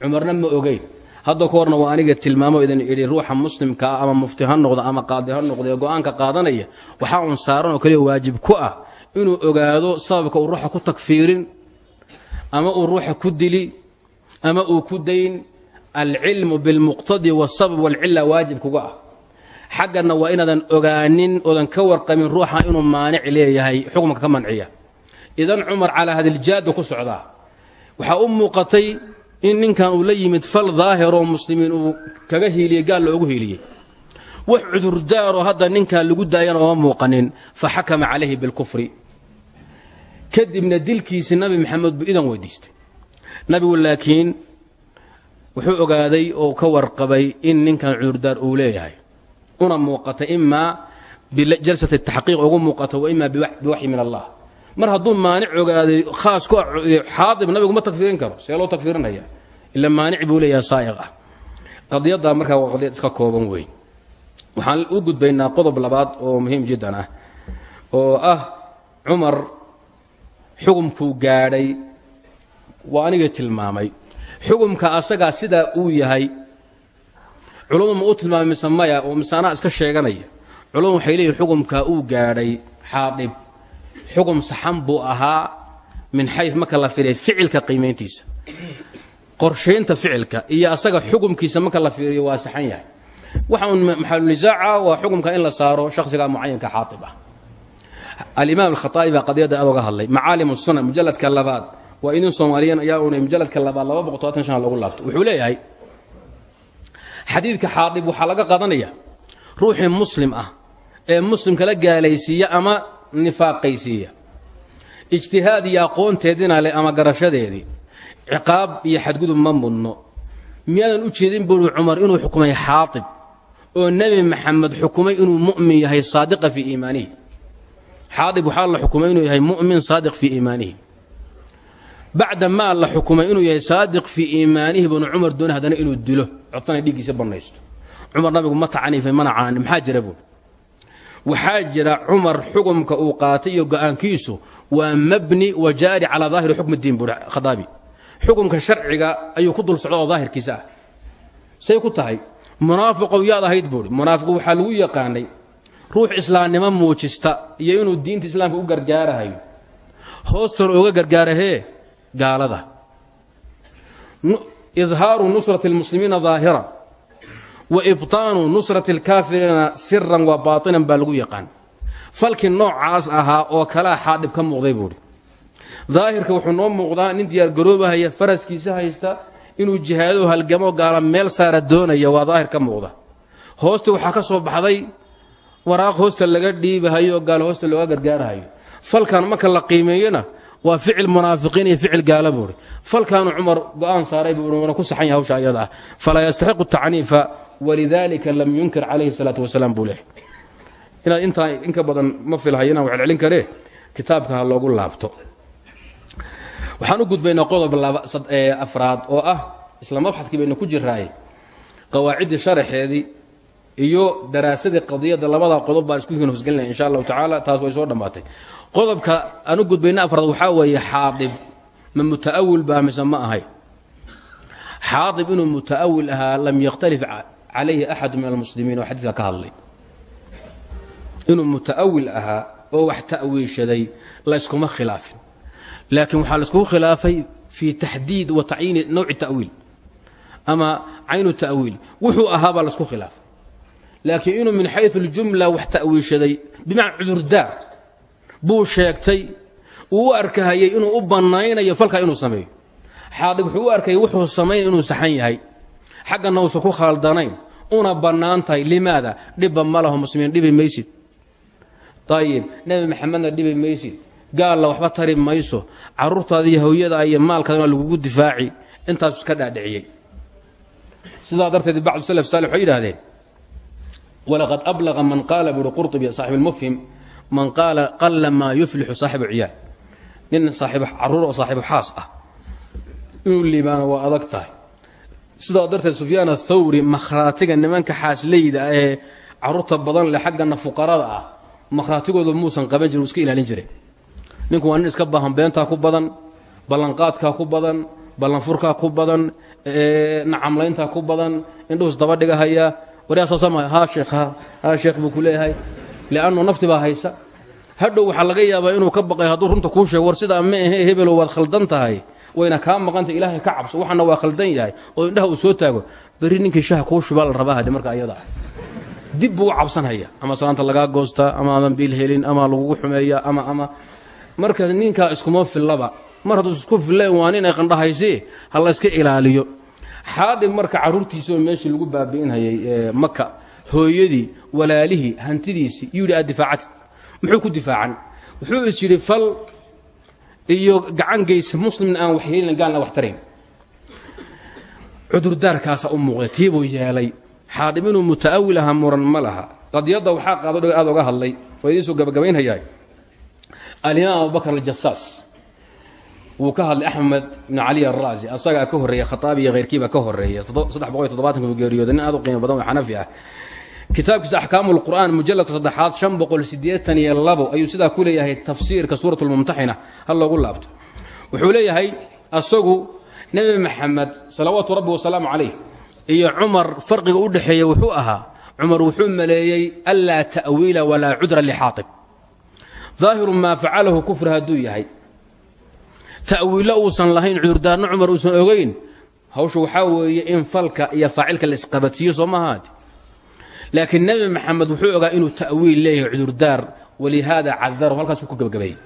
cumarna ma ogeyn. Hadda ka horna waa aniga tilmaamo idin idhi ruuxa muslimkaa ama mufti ha ama qaadi ha noqdo ee go'aanka qaadanaya waxaa un saaran oo kaliya waajib ku ah inuu ogaado sababka uu ruuxa ku takfiirin ama uu ruuxa ku dili ama uu ku dayn. Alcilmu bilmuqtadi wasabab walcila waajib kuga ah xaggana waa inaadan ogaanin oodan ka warqabin ruuxa inuu maanic leeyahay xukumka ka manciya. Idan cumar calaa hadiljaadba ku socdaa waxaa u muuqatay in ninkan uu la yimid fal daahiroo muslimiin uu kaga hiiliyey gaal loogu hiiliyey. Wax cudurdaaroo hadda ninkan lagu daayana ooma muuqanin fa xakama calayhi bilkufri. Kadibna dilkiisii nabi maxamed buu idan weydiistay. Nabigu laakiin wuxuu ogaaday oo ka warqabay in ninkan cudurdaar uu leeyahay una muuqata imaa bijalsati taxqiiq ugu muuqata wa imaa biwaxyi min allah. Mar hadduu maanic ogaaday khaas ku xaadib nabigu ma takfiirin karo see loo takfiirinaya ila maanic buu leeyahay saa'iq ah. Qadiyaddaa waa qadiyad iska kooban weyn. Waxaan u gudbaynaa qodob labaad oo muhiim jiddan ah oo ah cumar xukumkuu gaadhay waa aniga tilmaamay. Xukumka asagaa sidaa uu yahay culumadu ma u tilmaamay maya oo mise iska sheeganaya. Culumadu waxay leeyihiin xukumkaa uu gaadhay xaadib xukum saxan buu ahaa min xayu marka la fiiriya ficilka qiimayntiisa qorshaynta ficilka iyo asaga xukumkiisa marka la fiiriyo waa saxan yahay. Waxa un maxalunisaaca waa xukumka in la saaro shakhsiga mucayanka xaatib ah. Alimaam alkhataabi baa qadiyadda aad oga hadlay. Macaalim sunan mujalladka labaad. Waa idin soomaaliyan ayaa una mujalladka labaad laba boqol shan loogu laabto. Wuxuu leeyahay xadiidka xaadib waxaa laga qaadanaya ruuxii muslim ah ee muslimka la gaalaysiiya ama nifaaqaysiiya. Ijtihaad iyo aqoonteedina leh ama garashadeedii. Ciqaab iyo xadgudub ma mudno. Miyaadan u jeedin buuri cumar inuu xukumay xaatib oo nebi maxamed xukumay inuu mu'min yahay saadiqa fii iimaanihi. Xaatib waxaa la xukumay inuu yahay mu'min saadiq fii iimaanihi bacda maa la xukumay inuu yahay saadiq fii iimaanihi banu cumar doonay haddana inuu dilo. Codtana dhiiggiisa bannaysto cumar nabigu ma tacaniifay mana caanin. Maxaa jira buuri waxaa jira cumar xukumka uu qaatay iyo go'aankiisu waa mabni wa jaari calaa daahiri xukmi diin buuri khadaabi. Xukumka sharciga ayuu ku dul socda oo daahirkiisa ah. Say ku tahay munaafiqow yaad ahayd buuri munaafiq waxaa lagu yaqaanay ruux islaamnimo muujista iyo inuu diinta islaamka gaalada idhaaru nusrati اlmuslimiina daahira wa ibطaanu nusrati اlkaafiriina siran wa baatinan baa lagu yaqaan falkii noocaas ahaa oo kalaa xaadhib ka muuqday buuhi daahirka wuxuu noo muuqdaa nin diyaargaroobahaya faraskiisa haysta inuu jihaado halgamo gaala meel saara doonaya waa daahir ka muuqda hoosta waxaa ka soo baxday waraaq hoosta laga dhiibahayo gaal hoosta looga gargaarahayo falkan marka la qiimeeyona waa ficil munaafiqiin iyo ficil gaala buuhi falkaanu cumar go'aan saaray buu wana ku saxan yahay hawsha ayada ah. Falaa yastaxiqu tacniifa walidalika lam yunkir calayhi salaatu wasalaam buu leehay inaad intaa inka badan ma filhayo inaan wax celcelin karee? Kitaabka ha loogu laabto. Waxaan u gudbaynaa qodob afraad oo ah isla mabxadkii baynu ku jiraaye qawaaciddii sharaxeedii iyo daraasadii qadiyadda labada qodob baan isku hosgelinaya insha allahu tacaala taas way soo dhammaatay. Qodobka aan gudbayna afraad waxaa weeye xaadib. Ma muta'awil baa mise ahay? Xaadib inuu muta'awil ahaa lam yakhtalif calayhi axadu min almuslimiin oo xadiidka ka hadlay. Inuu muta'awil ahaa oo wax ta'wiishaday layskuma khilaafin. Laakiin waxaa laiskugu khilaafay fii taxdiid wa tacyiini nawci ta'wiil. Ama caynu ta'wiil. Wuxuu ahaa baa la isku khilaafay laakiin inuu min xayu اljumla wax ta'wiishaday bimacna cudurdaar buu sheegtay uu u arkahayay inuu u bannaynayo falkaa inuu sameeyo. Xaadib wuxuu u arkayay wuxuu samaynay inuu saxan yahay. Xaggana uusan ku khaldanayn una bannaan tahay. Limaada? Dhibba ma laho muslimiin dhibi maysid. Ayib nebi maxamedna dhibi maysid. Gaalla waxba tari mayso. Carruurtaada iyo hooyada iyo maalkaadana lagugu difaaci. Intaasu iska dhaadhiciyey. Sidaa walaqad ablaqa man qaala buuhi qurطubi saaxib اlmufhim man qaala qala maa yuflixu saaxibu ciyaal nin saaxiib carruur oo saaxiibu xaas ah inuu liibaano waa adag tahay sidaa darteed sufyaan athawri makhraatiga nimanka xaasleyda ee carruurta badan leh xaggana fuqarada ah makhraatigooda muusan qaban jirin uu iska ilaalin jiray ninku waa nin iska baahan beentaa ku badan ballanqaadkaa ku badan ballanfurkaa ku badan nacamlayntaa ku badan indhuhus sheekh buu ku leeyahay. Liannu nafti baa haysa. Hadhow waxaa laga yaabaa inuu ka baqay hadduu runta kuu sheego war sidaa ma ahe hebelo waad khaldan tahay. Wayna kaa maqanta ilaahay ka cabso waxana waa khaldan yahay. Oo indhaha uu soo taago berri ninkii shaha kuu shubaa la rabaa hade marka ayada dib buu u cabsanhaya ama salaanta lagaa goostaa ama adan biil helin ama lagugu xumeeya ama ama. Marka ninkaa iskuma fillaba. Mar hadduu isku filleen waa nin ay qandhahaysi ha la ilaaliyo xaadib marka carruurtiisioo meeshii lagu baabi'inhayay maka hooyadii walaalihii hantidiisii yuu yidhi aad difaacatid ku difaacan. Wuxuu is yidhi fal iyo gacan geysa muslimna aan wax yeelin gaalna wax tarayn cudurdaarkaasaa u muuqday tiibuu yeelay. Xaadib inuu muta'awil ahaa muran ma laha. Qadiyadda waxaa qaado dhg aad oga hadlay oo idiin soo gabagabaynhayaa alimaam abubakr aljasaas wuu ka hadlay axmed ibn cali ara'si asagaa ka horreeya khataabi iyo khayrkiiba ka todobaatanka buu geeriyooday. Nin aad u qiimo badan oo xanafi ah. Kitaabkiisa axkaamu lqur'aan mujalladka saddexaad shan boqol siddeetan iyo labo ayuu sidaa ku leeyahay tafsiirka suurat lmumtaxina ha loogu laabto. Wuxuu leeyahay asagu nebi maxamed salawaatu rabbi wasalaamu calayh iyo cumar farqiga u dhexeeya wuxuu ahaa cumar wuxuu maleeyey anlaa ta'wiila walaa cudra lixaatib daahiru maa facalahu kufri hadduu yahay ta'wiillo uusan lahayn cudurdaarna cumar uusan ogayn hawsha waxaa weeye in falka iyo faacilka la isqabatiyo soo laakiin nebi maxamed wuxuu ogaa inuu ta'wiil leeyahay cudurdaar walihaada cadarahu halkaasuu ku gebagabeeyey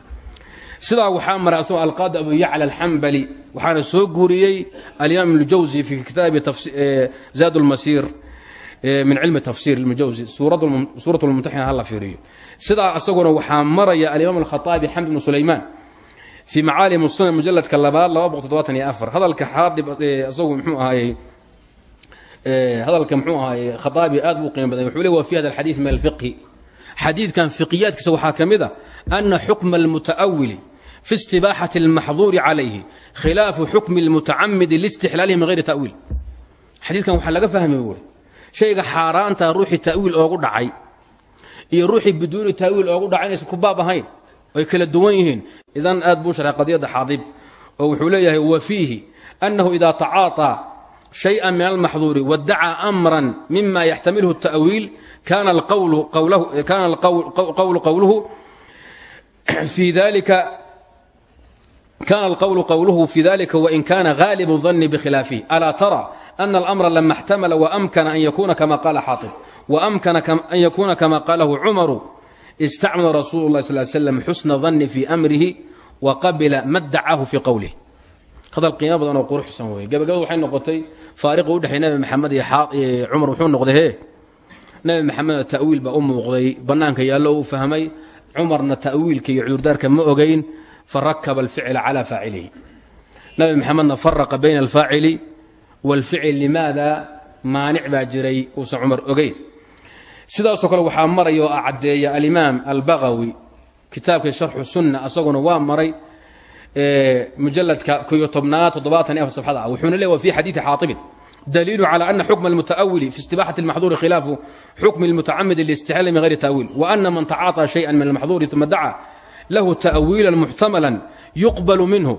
sidaa waxaa maray asagoo alqaadi abu yacla alxambali waxaana soo guuriyey alimaam ibnu jawsi fii kitaabi zaad lmasiir min cilmi tafsir ibnu jawsi suurat lmumtaxina ha la fiiriyo. Sidaa asaguna waxaa maraya alimaam alkhaaabi xamd ibnu sulaymaan fii macaalim sunan mujaladka labaad hadalka xaadib isagu mxuu ahaayey hadalka mxuu ahaayey khaaabi aad buu qiimo badan wuxuu le wa fi hada alxadiid min alfiqhi xadiidkan fiqiyaadkiisa waxaa ka mid a ana xukma almuta'awili fi istibaaxati almaxduuri calayhi khilaafu xukmi almutacamidi liistixlaalihi min hayri ta'wiil xadiidkan waxaa laga fahmi buuri shayga xaaraanta ruuxii ta'wiil oogu dhacay iyo ruuxii biduuni ta'wiil oogu dhacay inaysan ku baab ahayn ay kala duwan yihiin idan aad buu sharay qadiyadda xaadib oo wuxuu leeyahay wa fiihi annahu idaa tacaaطaa shayئa min almaxduuri waddacaa amran mima yaxtamilhu الta'wiil kana alqowlu qowluhu fii dalika kana alqowlu qowluhu fi dalika wain kana ghaalibu الظani bkhilaafihi alaa tara أن الأمر لما احتمل وأمكن أن يكون كما قال حاطب وأمكن أن يكون كما قاله عمر istacmala rasuul lah sl slm xusna danni fii amrihi wa qabila ma dacaahu fii qowlih hadal qiimo badanoo quruxsan wey gabagabad waxay noqotay faariqa udhexey nabi maxamed iyo cumar wuxuu noqdayhe nabi maxamed ta'wiil baa u muuqday bannaanka yaallo u fahmay cumarna ta'wiilka iyo cudurdaarka ma ogayn farakaba alficla calaa faacilihi nabi maxamedna faraqa bayna alfaacili waalficil limaada maanic baa jiray uusan cumar ogayn sidaasoo kale waxaa maraya oo caddeeya alimaam albagawi kitaabkii sharxu sunna asaguna waa maray mujaladka koyo tobnaad toddobaatan iyo afar safxada ah wuxuuna leey wa fi xadiidi xaatibin daliilu calى ana xukma اlmutaأwili fi istibaaxati اlmaxduuri khilaafu xukmi اlmutacamidi liistixlaali min hayri ta'wiil وأna man tacaaطى shayئa min اlmaxduuri ثuma dacaa lahu ta'wiila muxtamala yuqbal minhu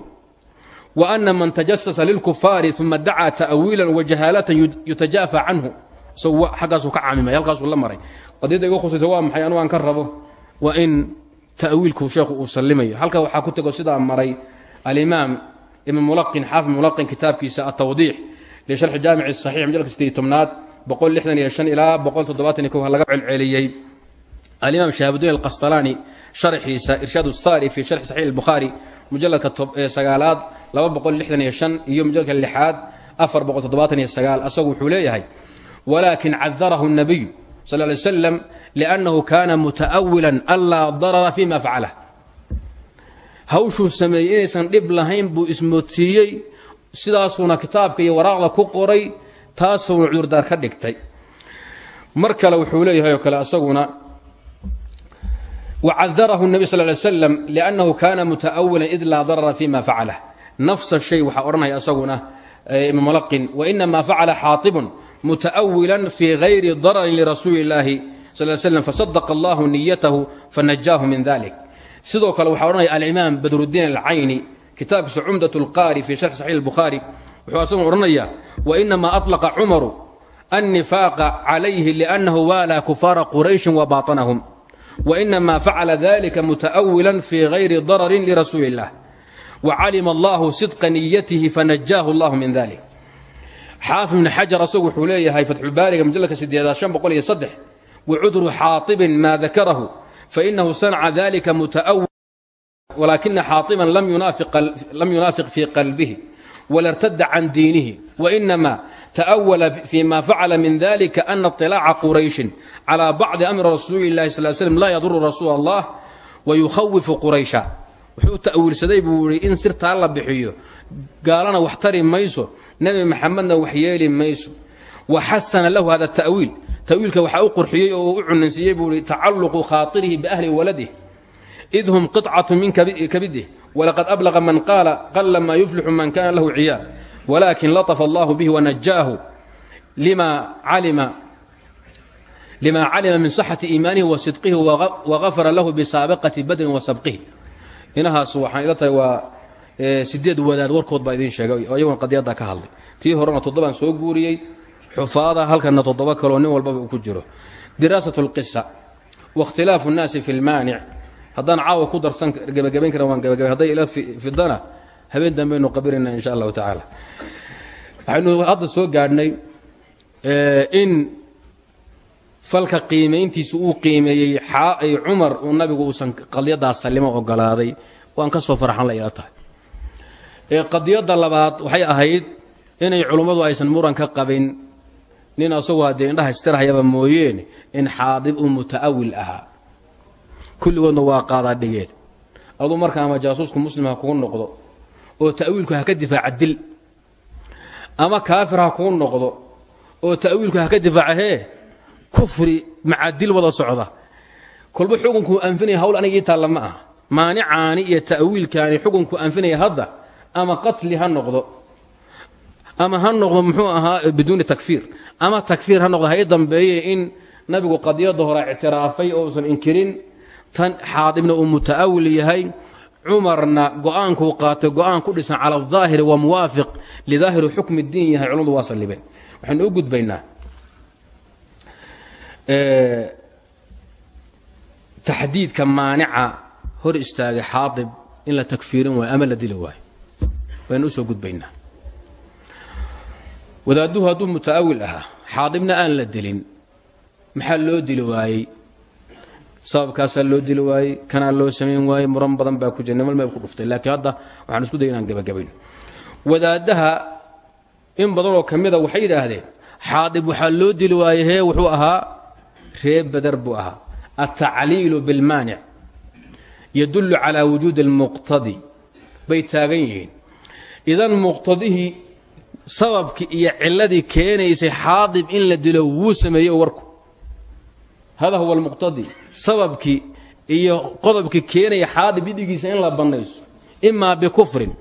وأna man tajasasa lilkufaari ثuma dacaa ta'wiila wajahaalatan yutajaafa canhu xaggaasuu ka caamimay halkaasuu la maray. Qadiyadda iga khusaysa waa maxay? Anu aan ka rabo. Waa in ta'wiilku sheekhu uu sallimayo. Halka waxaa ku tego sidaa maray alimaam ibn mulaqin xaafid mulaqin kitaabkiisa atawdiix lisharxi jaamici saxiix majalka sideed tobnaad ilaa laga celceliyey. Alimaam shahabudiin alqastalaani sharxiisa irshaad saari fi sharxi saxiix albukhaari mujaladka sagaalaad iyo mujaladka lixaad asagu wuxuu leeyahay walaakin cadarahu الnabiyu sal ly slam lannahu kaana muta'awilan anlaa darara fima facala hawshuu sameeyey inaysan dhib lahayn buu ismoodsiiyey sidaasuuna kitaabka iyo waraaqda ku qoray taasuuna cudurdaar ka dhigtay mar kale wuxuu leeyahay oo kale asaguna wacadarahu nabi sal ly slam liannahu kaana muta'awilan id laa darara fima facala nafsa shay waxaa odhanaya asaguna imamlaqin wainama facala xaaibun muta'awilan fii hayri dararin lirasuuli illaahi sal slam fasadaqa allahu niyatahu fanajaahu min dalik sidoo kale waxaa odhanaya alimaam badrudiin alcayni kitaabkiisa cumdat lqaari fii sharxi saxiix bukhaari wuxuu asaguna odhanaya wainamaa aطlaqa cumaru annifaaqa calayhi liannahu waalaa kufaara qurayshin wabaaطanahum wainamaa facala dalika muta'awilan fii hayri dararin lirasuuli illah wacalima allahu sidqa niyatihi fanajaahu allahu min dalik xaafid ibn xajar asagu wuxuu leeyahay fatxulbaariga majalka sideedaad shan boqol iyo saddex wacudru xaatibin maa dakarahu fainahu sanaca dalika muta'awil walaakina xaaiban lam yunaafiq fii qalbihi wala irtada can diinihi wainama ta'awala fima facala min dalika ana iطilaaca qurayshin calى bacdi amri rasuuli اllahi sal slm laa yaduru rasuula allah wayukhawifu quraysha wuxuu ta'wiilsaday buu yihi in sirtaa la bixiyo gaalana wax tari mayso nebi maxamedna wax yeeli mayso. Wa xasana lahu hada ta'wiil. Tawiilka waxaa u qurxiyey oo u cunansiiyey buu ihi tacalluqu khaairihi biahli waladih. Id hum qicatu min kabidih. Walaqad ablaqa man qaala qala maa yuflixu man kana lahu ciyaal walakin latafa allahu bihi wanajaahu lima calima lima calima min saxati iimaanihi wa sidqihi wagafara lahu bisaabiqati badrin wa sabqihi. Inahaas waxaan ila tahay sideed wadaad warkood baa idiin sheegay oo iyagoon qadiyadda ka hadlay. Tii horena toddobaan soo guuriyey xufaada halkanna toddoba kaleo nin walbaba ku jiro. Diraasat lqisa waاkhtilaafu اnnaasi fi lmaanic haddaan caawa ku darsan gebagabayn karan waan gebagabay haday ila fidana habeen dambeaynu qabirayna insha allahu tacaala. Waxaynu hadda soo gaadhnay in falka qiimayntiisa uu qiimeeyey xaay cumar uu nabigu uusan qadiyaddaas sallimo ogolaaday waan ka soo farxan la ila tahay qadiyadda labaad waxay ahayd inay culummadu aysan muran ka qabin. Nin asagoo haddee indhaha istirhayaba mooyeene in xaadib uu muta'awil ahaa kulligoodna waa qaadaa dhigeen. Aduu marka ama jaasuusku muslim ha kugu noqdo oo ta'wiilku ha ka difaaca dil. Ama kaafir ha kugu noqdo oo ta'wiilku ha ka difaaca hee kufri maca dil wada socda. Kolba xukunkuu anfinaya hawl aniga ii taalla ma aha. Maanicaani iyo ta'wiilkaani xukunkuu anfinaya hadda ama qatli ha noqdo ama ha noqdo muxuu ahaa biduuni takfiir ama takfiir ha noqdo ha i dambeeye in nabigu qadiyadda hore ictiraafay oo uusan inkirin tan xaadibna uu muta'awil yahay cumarna go'aankuu qaatay go'aan ku dhisan cala aldaahiri waa muwaafiq lidaahiri xukmi diin yahay culamadu waa sallibeen. Waxaynu u gudbaynaa taxdiidka maanica hor istaagay xaadib in la takfiirin waayo ama la waynu u soo gudbaynaa. Wadaadduhu hadduu muta'awil ahaa xaadibna aan la dilin. Maxaa loo dili waayey? Sababkaasaa loo dili waayey kanaa loo samayn waayey muran badan baa ku jira nimal ku dhuftay. Laakiin hadda waxaan isku daya inaan wadaaddaha in badanoo ka mida waxay yidhaahdeen xaadib waxaa loo dili waayey hee wuxuu ahaa? Ree badar buu ahaa. Altacliilu bilmaanic yadullu calaa wujuudi almuqtadi. Bay taagan yihiin idan muqtadihii sababkii iyo ciladii keenaysay xaadib in la dilo wuu sameeyey warku. Hada huwa almuqtadi. Sababkii iyo qodobkii keenaya xaadib dhidhigiisa in la bannayso. Imaa bikufrin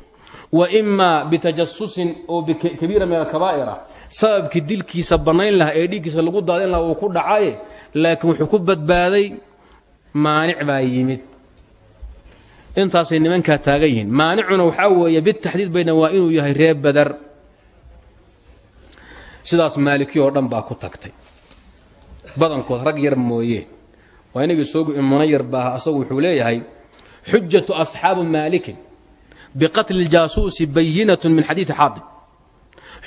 wa imaa bitajasusin oo kabiira min alkabaa'ira. Sababkii dilkiisa bannayn lahaa ee dhiiggiisa lagu daadin lahaa uu ku dhacaye laakiin wuxuu ku badbaaday maanic baa yimid intaasay nimankaa taagan yihiin. Maanicuna waxaa weeye bitaxdiid baydhan waa inuu yahay reer badar. Sidaas maalikiyo oo dhan baa ku tagtay. Badankood rag yar mooye. Waa inagii soogu munayar baa asagu wuxuu leeyahay xujatu asxaabu maalikin biqatli اljaasuusi bayinat min xadiidi xaadib.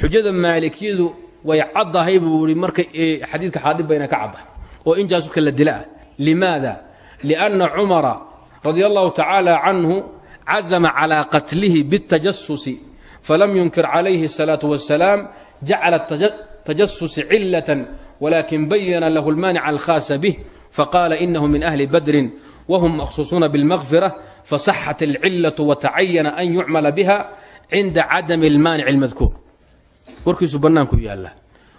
Xujada maalikiyadu way caddahay buu i marka xadiidka xaadib bayna ka caddahay. Oo in jaasuuska la dila ah limaada cumara radia allahu tacaala canhu cazama calىa qatlihi bاtajasusi falam yunkir calayhi الsalaaةu wasalaam jacala tajasusi cilatan wlakin bayana lahu اlmanica alkhaasa bih faqaala inahu min ahli badrin whm maqsuusuuna bاlmaqfira fasaxat اlcilaة watacayana an yucmala biha cinda cadami اlmaanic اlmadkuur warkiisu bannaanku yaalla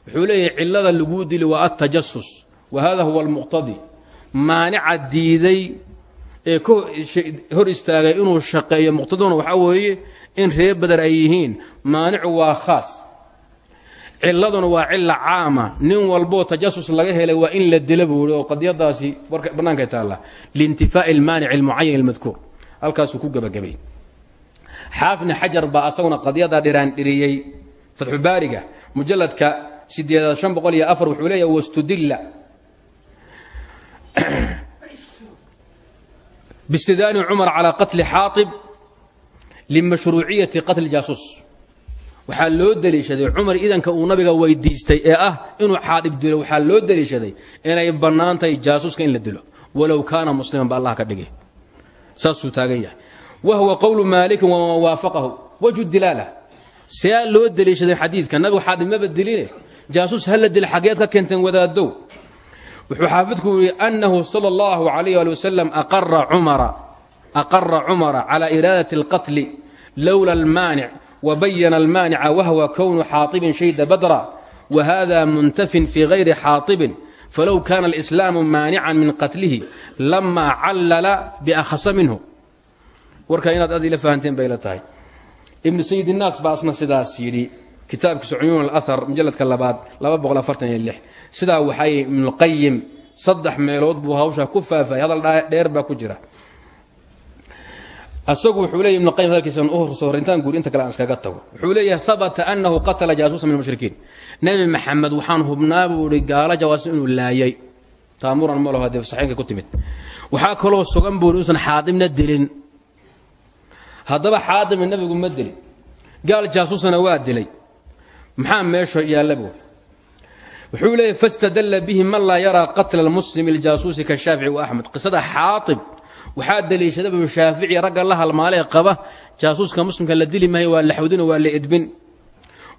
wuxuu leeyahay cilada laguu dili waa altajasus wa hada huwa almuqtadi maanica diiday ee hor istaagay inuu shaqeeyo. Muqtaduna waxaa weeye in reer badar ay yihiin. Maanicu waa khaas. Ciladuna waa cila caama. Nin walboo tajasus laga helay waa in la dila buu i oo qadiyadaasi bannaankay taalla. Liintifaa'i almaanic almucayan almadkuur. Halkaasuu ku gebagabay xaafidna xajar baa asaguna qadiyadaa dhiraandhiriyey fatxulbaariga mujaladka sideedaad wuxuu leeyahy wastudilla biistidaani cumar calaa qatli xaaib limashruuciyati qatli jaasuus waxaa loo deliishaday cumar idanka uu nabiga weydiistay ee ah inuu xaadib dilo waxaa loo deliishaday inay bannaan tahay jaasuuska in la dilo walow kaana musliman ba allah ka dhigay saasuu taagan yahay wa huwa qowlu maalikin waman waafaqahu wajhu dilaala see loo deliishaday xadiidka nabigu xaadib maba diline jaasuus hala dil xageed ka keenteen wadaadow wuxuu xaafidku yihi anahu sala اllahu alayh ali wasalam aqara cumara cala iraadati اlqatli lowla almaanic wabayana almaanica wahwa kownu xaaطibin shayda badra wahada muntafin fii gayri xaaطibin falow kana alislaamu maanican min qatlihi lama callala biakhasa minhu warkaa inaad aad ila fahanteen bay la tahay ibnu sayid الnaas baa asna sidaas yidhi kitaabkiisa cuyuun alahar mujaladka labaad sidaa waxay ibnuqayim saddex meelood buu hawsha ku faafayay hadal dheer baa ku jira. Asagu wuxuu leeya ibnuqayim hadalkiisan u horso horrintaan guur inta kale aan iskaga tago. Wuxuu leeyahay habata annahu qatala jaasuusa min almushrikiin nebi maxamed waxaan hubnaa buu ihi gaalo jawaasi inuu laayay. Taamuran ma laho dee saxiinka ku timid. Waxaa kaloo sugan buu uusan xaadibna dilin. Haddaba xaadibna nebigu ma dilin. Gaal jaasuusana waa dilay. Maxaa meesha yaalla buuri wuxuu leeyahy fastadalla bihi man laa yaraa qatla almuslimi iljaasuusi ka shaafici wa axmed qisada xaatib waxaa deliishada buu shaafici ragga la halmaalee qaba jaasuuska muslimka la dili maayo waa la xawdino waa la edbin.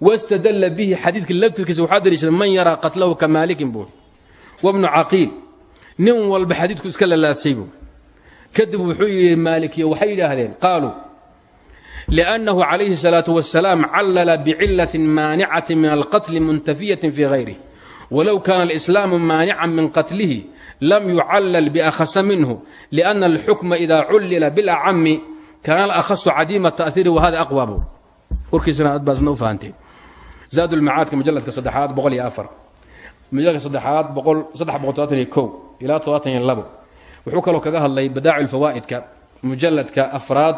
Wastadalla bihi xadiidka laftirkiisa waxaa deliishada man yaraa qatlahu ka maalikin buui wabnu caqiil nin walba xadiidku iska lalaadsay buu kadib wuxuu yidhi maalikiya waxay yidhaahdeen qaaluu liannahu calayhi salaatu wasalaam callala bicilatin maanicatin min alqatli muntafiyatin fii hayri walow kaana alislaamu maanican min qatlihi lam yucallal biakhasa minhu lianna alxukma idaa cullila bilacami kaana alakhasu cadiima taaiiri wahada aqwabu warkiisana aad baasna u fahanteen zaad ulmacaadka mujalladka saddexaad boqol iyo afar mujalladka saddexaad boqol saddex boqol todobaatan iyo kow ilaa todobaatan iyo labo wuxuu kaloo kaga hadlay badaacu lfawaa'idka mujalladka afraad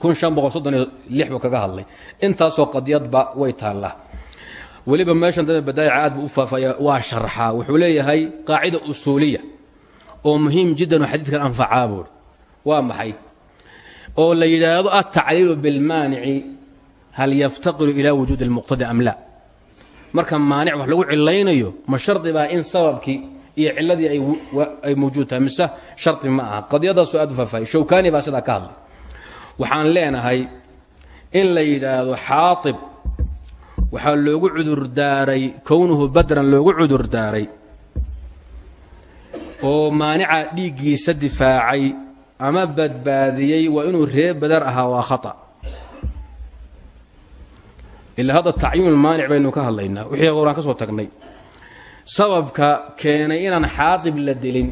kun shan boqol soddon iyo lix buu kaga hadlay intaasoo qadiyadba way taallaa weliba meeshan dambe badaayica aad buu u faafaya waa sharxaa wuxuu leeyahay qaacida usuuliya oo muhiim jiddan oo xadiidkan anfacaa buuri waa maxay? Oo la yidhaahdo altacliilu bilmaanici hal yaftaqiru ilaa wujuudi اlmuqtadi am la marka maanic wax lagu cilaynayo ma shardi baa in sababkii iyo ciladii ay mawjuud tahay. Mise shardi ma aha. Qadiyadaasoo aad u faafayay shawkani baa sidaa ka hadlay. Waxaan leenahay in la yidhaahdo xaaib waxaa loogu cudurdaaray kownuhu badran loogu cudurdaaray oo maanica dhiiggiisa difaacay ama badbaadiyey waa inuu reer badar ahaa waa khata. Ilaa hadda tacyiinulmaanic baynu ka hadlaynaa. Wixii qoraan ka soo tagnay. Sababka keenay inaan xaaqib la dilin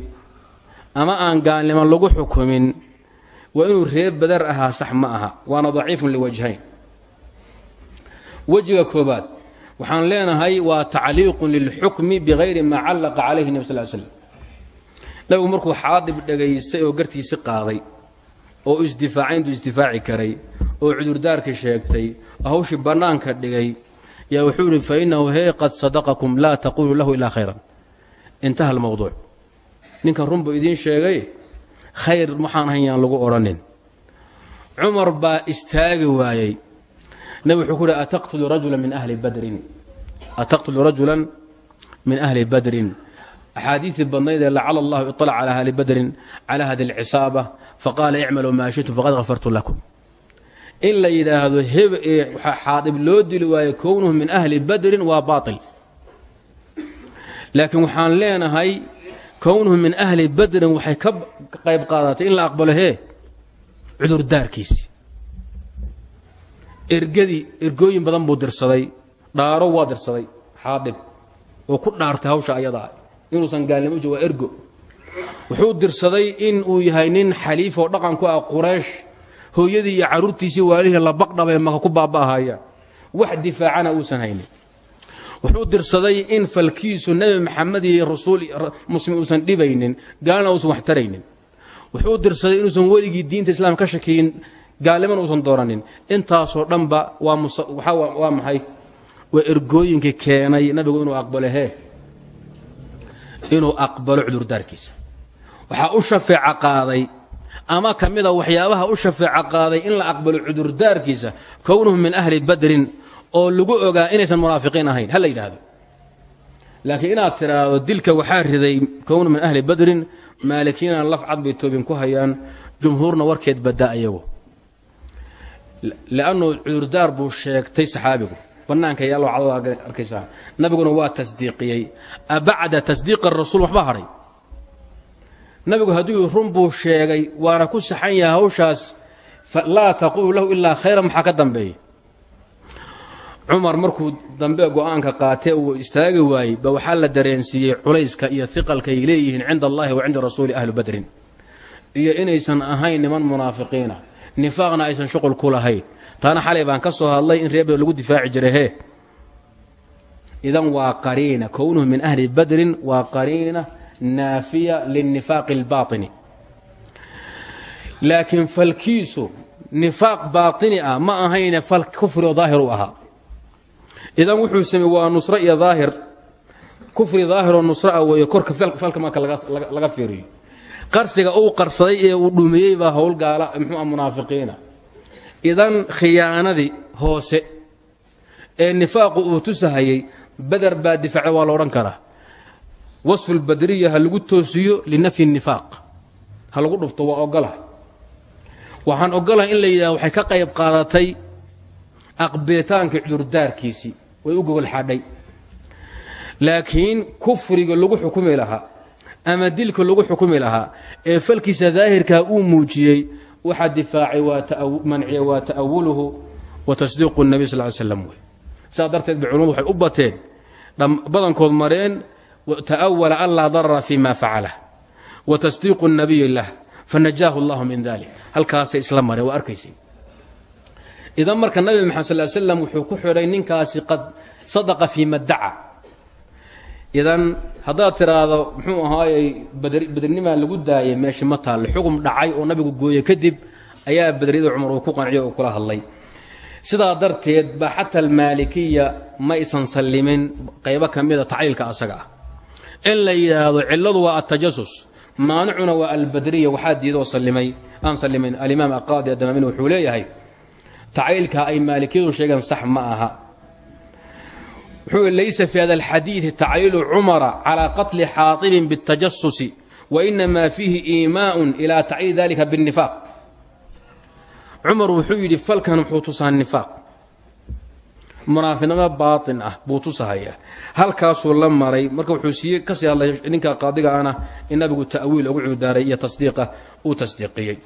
ama aan gaalnimo lagu xukumin waa inuu reer badar ahaa sax ma aha waana daciifun liwajhayn wejiga koobaad. Waxaan leenahay waa tacliiqun lilxukmi bigayri maa callaqa calayhi nebi sal slam nabigu markuu xaadib dhagaystay oo gartiisi qaaday oo isdifaacay intuu isdifaaci karay oo cudurdaarka sheegtay oo hawshii bannaanka dhigay yaa wuxuu ihi fa innahu hee qad sadaqakum laa taquulu lahu ilaa khayran. Intaha almowduuc ninkan runbuu idiin sheegay khayr waxaan ahayn yaan lagu odhanin cumar baa istaagi waayey nabig wuxuu ku yidhi ataqtulu rajulan min ahli badrin. Ataqtulu rajulan min ahli badrin. Axaadiiii badnaydee lacala allahu iطalac calaa ahli badrin calaa hadi alcisaaba faqaala icmaluu maa shitum faqad hafartu lakum. In la yidhaahdo heb xaadib loo dili waayo kownuhu min ahli badrin waa baail laakiin waxaan leenahay kownuhu min ahli badrin waxay ka qayb qaadatay in la aqbalo hee cudurdaarkiisi ergadii ergooyin badan buu dirsaday dhaaro waa dirsaday xaadib oo ku dhaartay hawsha ayadaa inuusan gaalnimo uji waa ergo. Wuxuu dirsaday in uu yahay nin xaliif oo dhaqan ah quraysh hooyadii iyo carruurtiisii waalihii la baqdhabay maka ku baaba'ahayaan wax difaacana uusan haynin. Wuxuu dirsaday in falkiisu nebi maxamed iyo rasuul muslim uusan dhibaynin gaalna uusan wax taraynin wuxuu dirsaday inuusan weligii diinta islaam ka shakiyin gaalnimana uusan dooranin. Intaasoo dhanba waa maxay? Waa ergooyinkii keenay nabigu inuu aqbalo inuu aqbalo cudurdaarkiisa. Waxaa u shafeeco qaaday ama ka mida waxyaabaha u shafeeco qaaday in la aqbalo cudurdaarkiisa kownuhu min ahli badrin oo lagu ogaa inaysan munaafiqiin ahayn. Ha la yidhaahdo. Laakiin inaad tidhaahdo dilka waxaa riday kownu min ahli badrin maalikiina laf cad bay toobin ku hayaan jumhuurna warkeed badda iyagu lannu cudurdaar buu sheegtay saxaabigu bannaanka yaalo cad arkaysaa nabiguna waa tasdiiqiyey abacda tasdiiqa rasuul waxba hadhay nabigu hadduu run buu sheegay waana ku saxan yahay hawshaas laa taquulu lahu ilaa khayran maxaa ka dambeeya cumar markuu dambe go'aanka qaatee uu istaagi waayey ba waxaa la dareensiiyey culayska iyo iqalka ay leeyihiin cinda allahi wa cinda rasuuli ahlu badrin iyo inaysan ahayn niman munaafiqiina nifaaqna aysan shuqul ku lahayn. Taana xalay baan ka soo hadlay in reebadar lagu difaaci jirahe idan waa qariina kownuhu min ahli badrin waa qariina naafiya linifaaqi اlbaaطini laakiin falkiisu nifaaq baatini ah ma ahayne fal kufri oo daahir u ahaa. Idan wuxuu samey waa nusro iyo daahir. Kufri daahiroo nusro ah weeye korka falka marka laga fiiriyo qarsiga uu qarsaday ee uu dhumiyey baa howl gaala muxuu munaafiqiina. Idan khiyaanadii hoose ee nifaaqu uu tusahayey bader baa difaaca waa la odhan karaa. Wasfu lbadriya ha lagu toosiyo linafyi nifaaq. Ha lagu dhufto waa ogolahay waxaan ogolahay in la yidhaha waxay ka qayb qaadatay aqbilitaankii cudurdaarkiisii. Way u gogol xadhay laakiin kufriga lagu xukumi lahaa ama dilka lagu xukumi lahaa ee falkiisa daahirkaa uu muujiyey waxaa difaacay manciya waa ta'awuluhu wa tasdiiqu nabi sal l slam wey. Saas darteed ba waxay u bateen badankood mareen ta'awala an laa darara fi ma facala wa tasdiiqu nabiyi lah fanajaahu allahu min dalik halkaasay isla mareen waa arkaysay idan marka nabi maxamed sal slam wuxuu ku xidhay ninkaasi qad sadaqa fii ma idan haddaad tiraahdo muxuu ahaayey badrinimaa lagu daayay meesha ma taalle xugum dhacay oo nabigu gooye kadib ayaa badriyada cumar uu ku qanciyo oo kula hadlay. Sidaa darteed ba xata almaalikiya ma ysan sallimin qaybo ka mida asaga ah. In la yidhaahdo cilladu waa atajasus maanicuna waa albadriya waxaa diidoo sallimay aan sallimayn alimaam aqaadi adamamin wuxuu leeyahay tacliilka ay maalikiyadu sheegeen sax ma aha wuxuu laysa fi hada alxadiidi tacliilu cumara calaa qatli xaatibin biاtajasusi wainama fiihi iimaaءun ila tacliil dalika biاnifaaq cumar wuxuu yidhi falkan wuxuu tusaa nifaaq munaafinimo baaطin ah buu tusahayaa halkaasuu la maray marka wuxuu sii kasii hadlay ninka qaadiga ana in nabigu ta'wiil ugu cudaaray iyo tasdiiqa uu tasdiiqiyey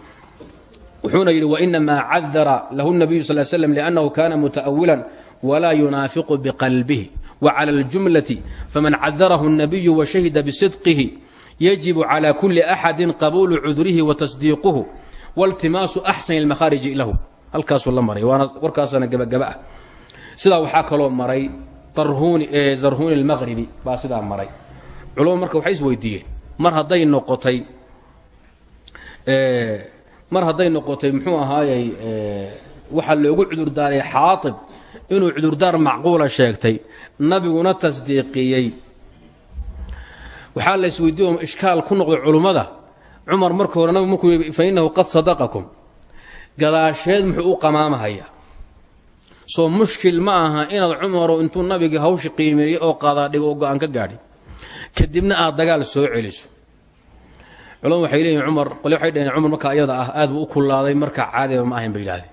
wuxuuna yidhi wainamaa cadara lahu الnabiyu sal slm liannahu kana muta'awilan wlaa yunaafiqu bqalbihi wclى اljumlaةi faman cadarahu الnabiyu washahida bsidqihi yajibu clى kuli axadi qabuulu cudrihi watasdiiquhu waltimaasu axsani اlmakhaariji lahu halkaasuu la maray waana warkaasana gebagaba ah sidaa waxaa kaloo maray zarhuni اlmaqribi baa sidaa maray culamo marka waxay is weydiiyeen mar hadday noqotay mar hadday noqotay muxuu ahaayey waxaa loogu cudurdaaray xaaib inuu cudurdaar macquula sheegtay. Nabiguna tasdiiqiyey. Waxaa la isweydiiye oo ishkaal ku noqday culummada cumar marka hore nabig markuu fa innahu qad sadaqakum. Gadaasheed muxuu u qamaamahaya. Soo mushkil ma aha inaad cumarow intuu nabigii hawshi qiimeeyey oo qaadaadhigo oo go'aan ka gaadhi. Kadibna aad dagaal soo celiso. Culamadu waxay leeyihiin cumar qole waxay dhaheen cumar marka ayada ah aad buu u kullaaday marka caadiba ma ahayn bay yidhahdeen.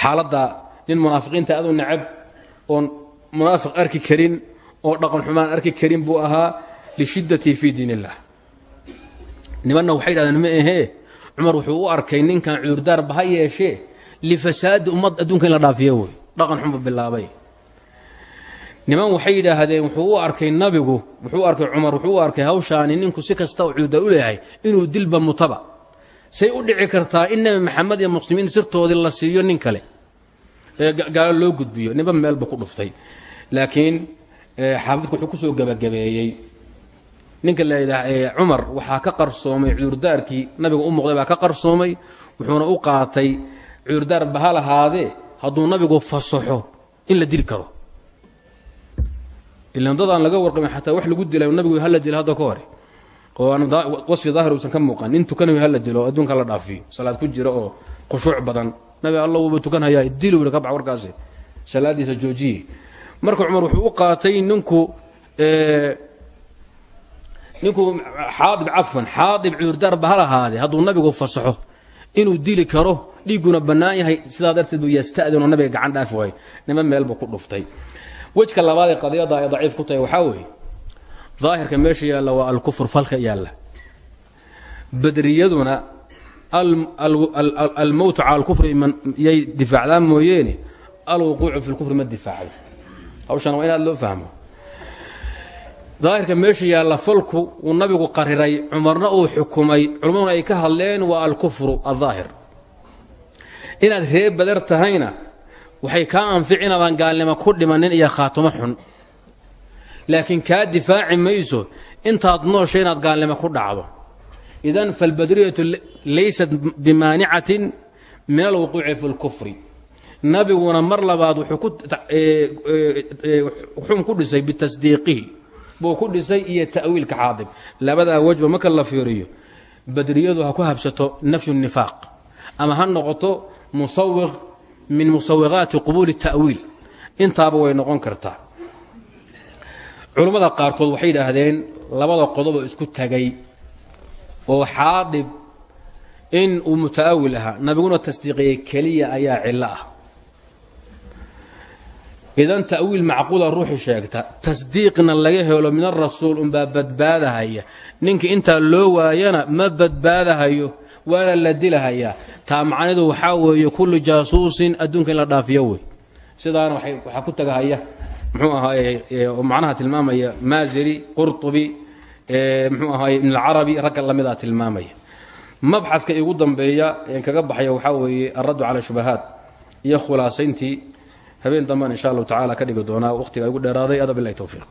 Xaaladda nin munaafiqiinta aadu necab oon munaafiq arki karin oo dhaqan xumaan arki karin buu ahaa lishiddati fii diin illah nimanna waxay yidhahdeen ma ahee cumar wuxuu u arkay ninkan cudurdaarba ha yeeshee lifasaadi ummad adduunka la dhaafiyo wey dhaqan xunbu bilaabay. Niman waxay yidhaahdeen wuxuu arkay nabigu wuxuu arkay cumar wuxuu arkay hawshaani ninku si kasta u cudurdaar u leeyahay inuu dilba mutaba. Say u dhici kartaa in nebi maxamed iyo muslimiin sirtoodii la siiyo nin kale gaalo loo gudbiyo. Ninba meelba ku dhuftay. Laakiin xaafidku wuxuu ku soo gebagabeeyey ninka layidhaah cumar waxaa ka qarsoomay cudurdaarkii nabiga u muuqday baa ka qarsoomay. Wuxuuna u qaatay cudurdaar baha lahaadee hadduu nabigu fasaxo in la dili karo. Ilan dadaan laga warqamin xataa wax lagu dilay nabigu hala dilo hadda ka hore. Wasfi daahir uusan ka muuqan. Nin tukanayo hala dilo adduunka la dhaafiyo. Salaad ku jira oo khushuuc badan nabi alla wuuba tukanhayaa dili wi ka bax warkaasi. Salaadiisa joojiye. Marka cumar wuxuu u qaatay ninku ninkuu xaadib cafan xaadib cudurdaar ba ha lahaadee hadduu nabigu fasaxo inuu dili karo dhiigguna bannaan yahay sidaa darteed buu yasta'dinoo nabiga gacan dhaafi waayo nima meelba ku dhuftay. Wejka labaad ee qadiyadda ay daciif ku tahay waxaa weeye daahirka meesha yaalla waa alkufr falka yaalla. Badriyaduna almowtu cala alkufri yay difaacdaan mooyeene alwuquucu fi lkufri ma difaacdo. Hawshan waa in aad loo fahmo. Daahirka meesha yaalla falku uu nabigu qariray cumarna uu xukumay culammaduna ay ka hadleen waa alkufru aldaahir inaad reer badar tahayna waxay kaa anfici inaadaan gaalnimo ku dhimanin iyo khaatimo xun. Laakiin kaa difaaci mayso intaad noosha inaad gaalnimo ku dhacdo idan falbadriyatu laysat bimaanicatin min alwuquuci fi lkufri nabiguna mar labaad wuxuu ku dhisay bitasdiiqihi buu ku dhisay iyo ta'wiilka xaadib labadaa wejba marka la fiiriyo badriyadu ha ku habsato nafyu nifaaq ama ha noqoto musawiq min musawiqaati qubuuli ta'wiil intaaba way noqon kartaa culummada qaarkood waxay labada qodoboo isku tagay oo xaadib in uu muta'awil ahaa. Nabiguna tasdiiqiyey keliya ayaa cillo ah. Idan ta'wiil macquula ruuxi sheegta tasdiiqna laga helo min arasuul unbaa badbaadahaya. Ninka intaa loo waayana ma badbaadahayo waana la dilahayaa. Taa macnidu waxaa weeye kullu jaasuusin adduunka in la dhaafiyo wey. Sidaana waxaa ku tagahaya muxuu ahaaye macnaha tilmaamaya maaziri qurtubi muxuu ahaaye ibn alcarabi ragga lamidaa tilmaamaya mabxadka igu dambeeya een kaga baxaya waxaa weeye alraddu cala shubahaat iyo khulaasayntii. Habeen dambaan insha allahu tacala ka dhigi doonaa waqhtiga igu dheeraaday. Ada bilahi towfiiq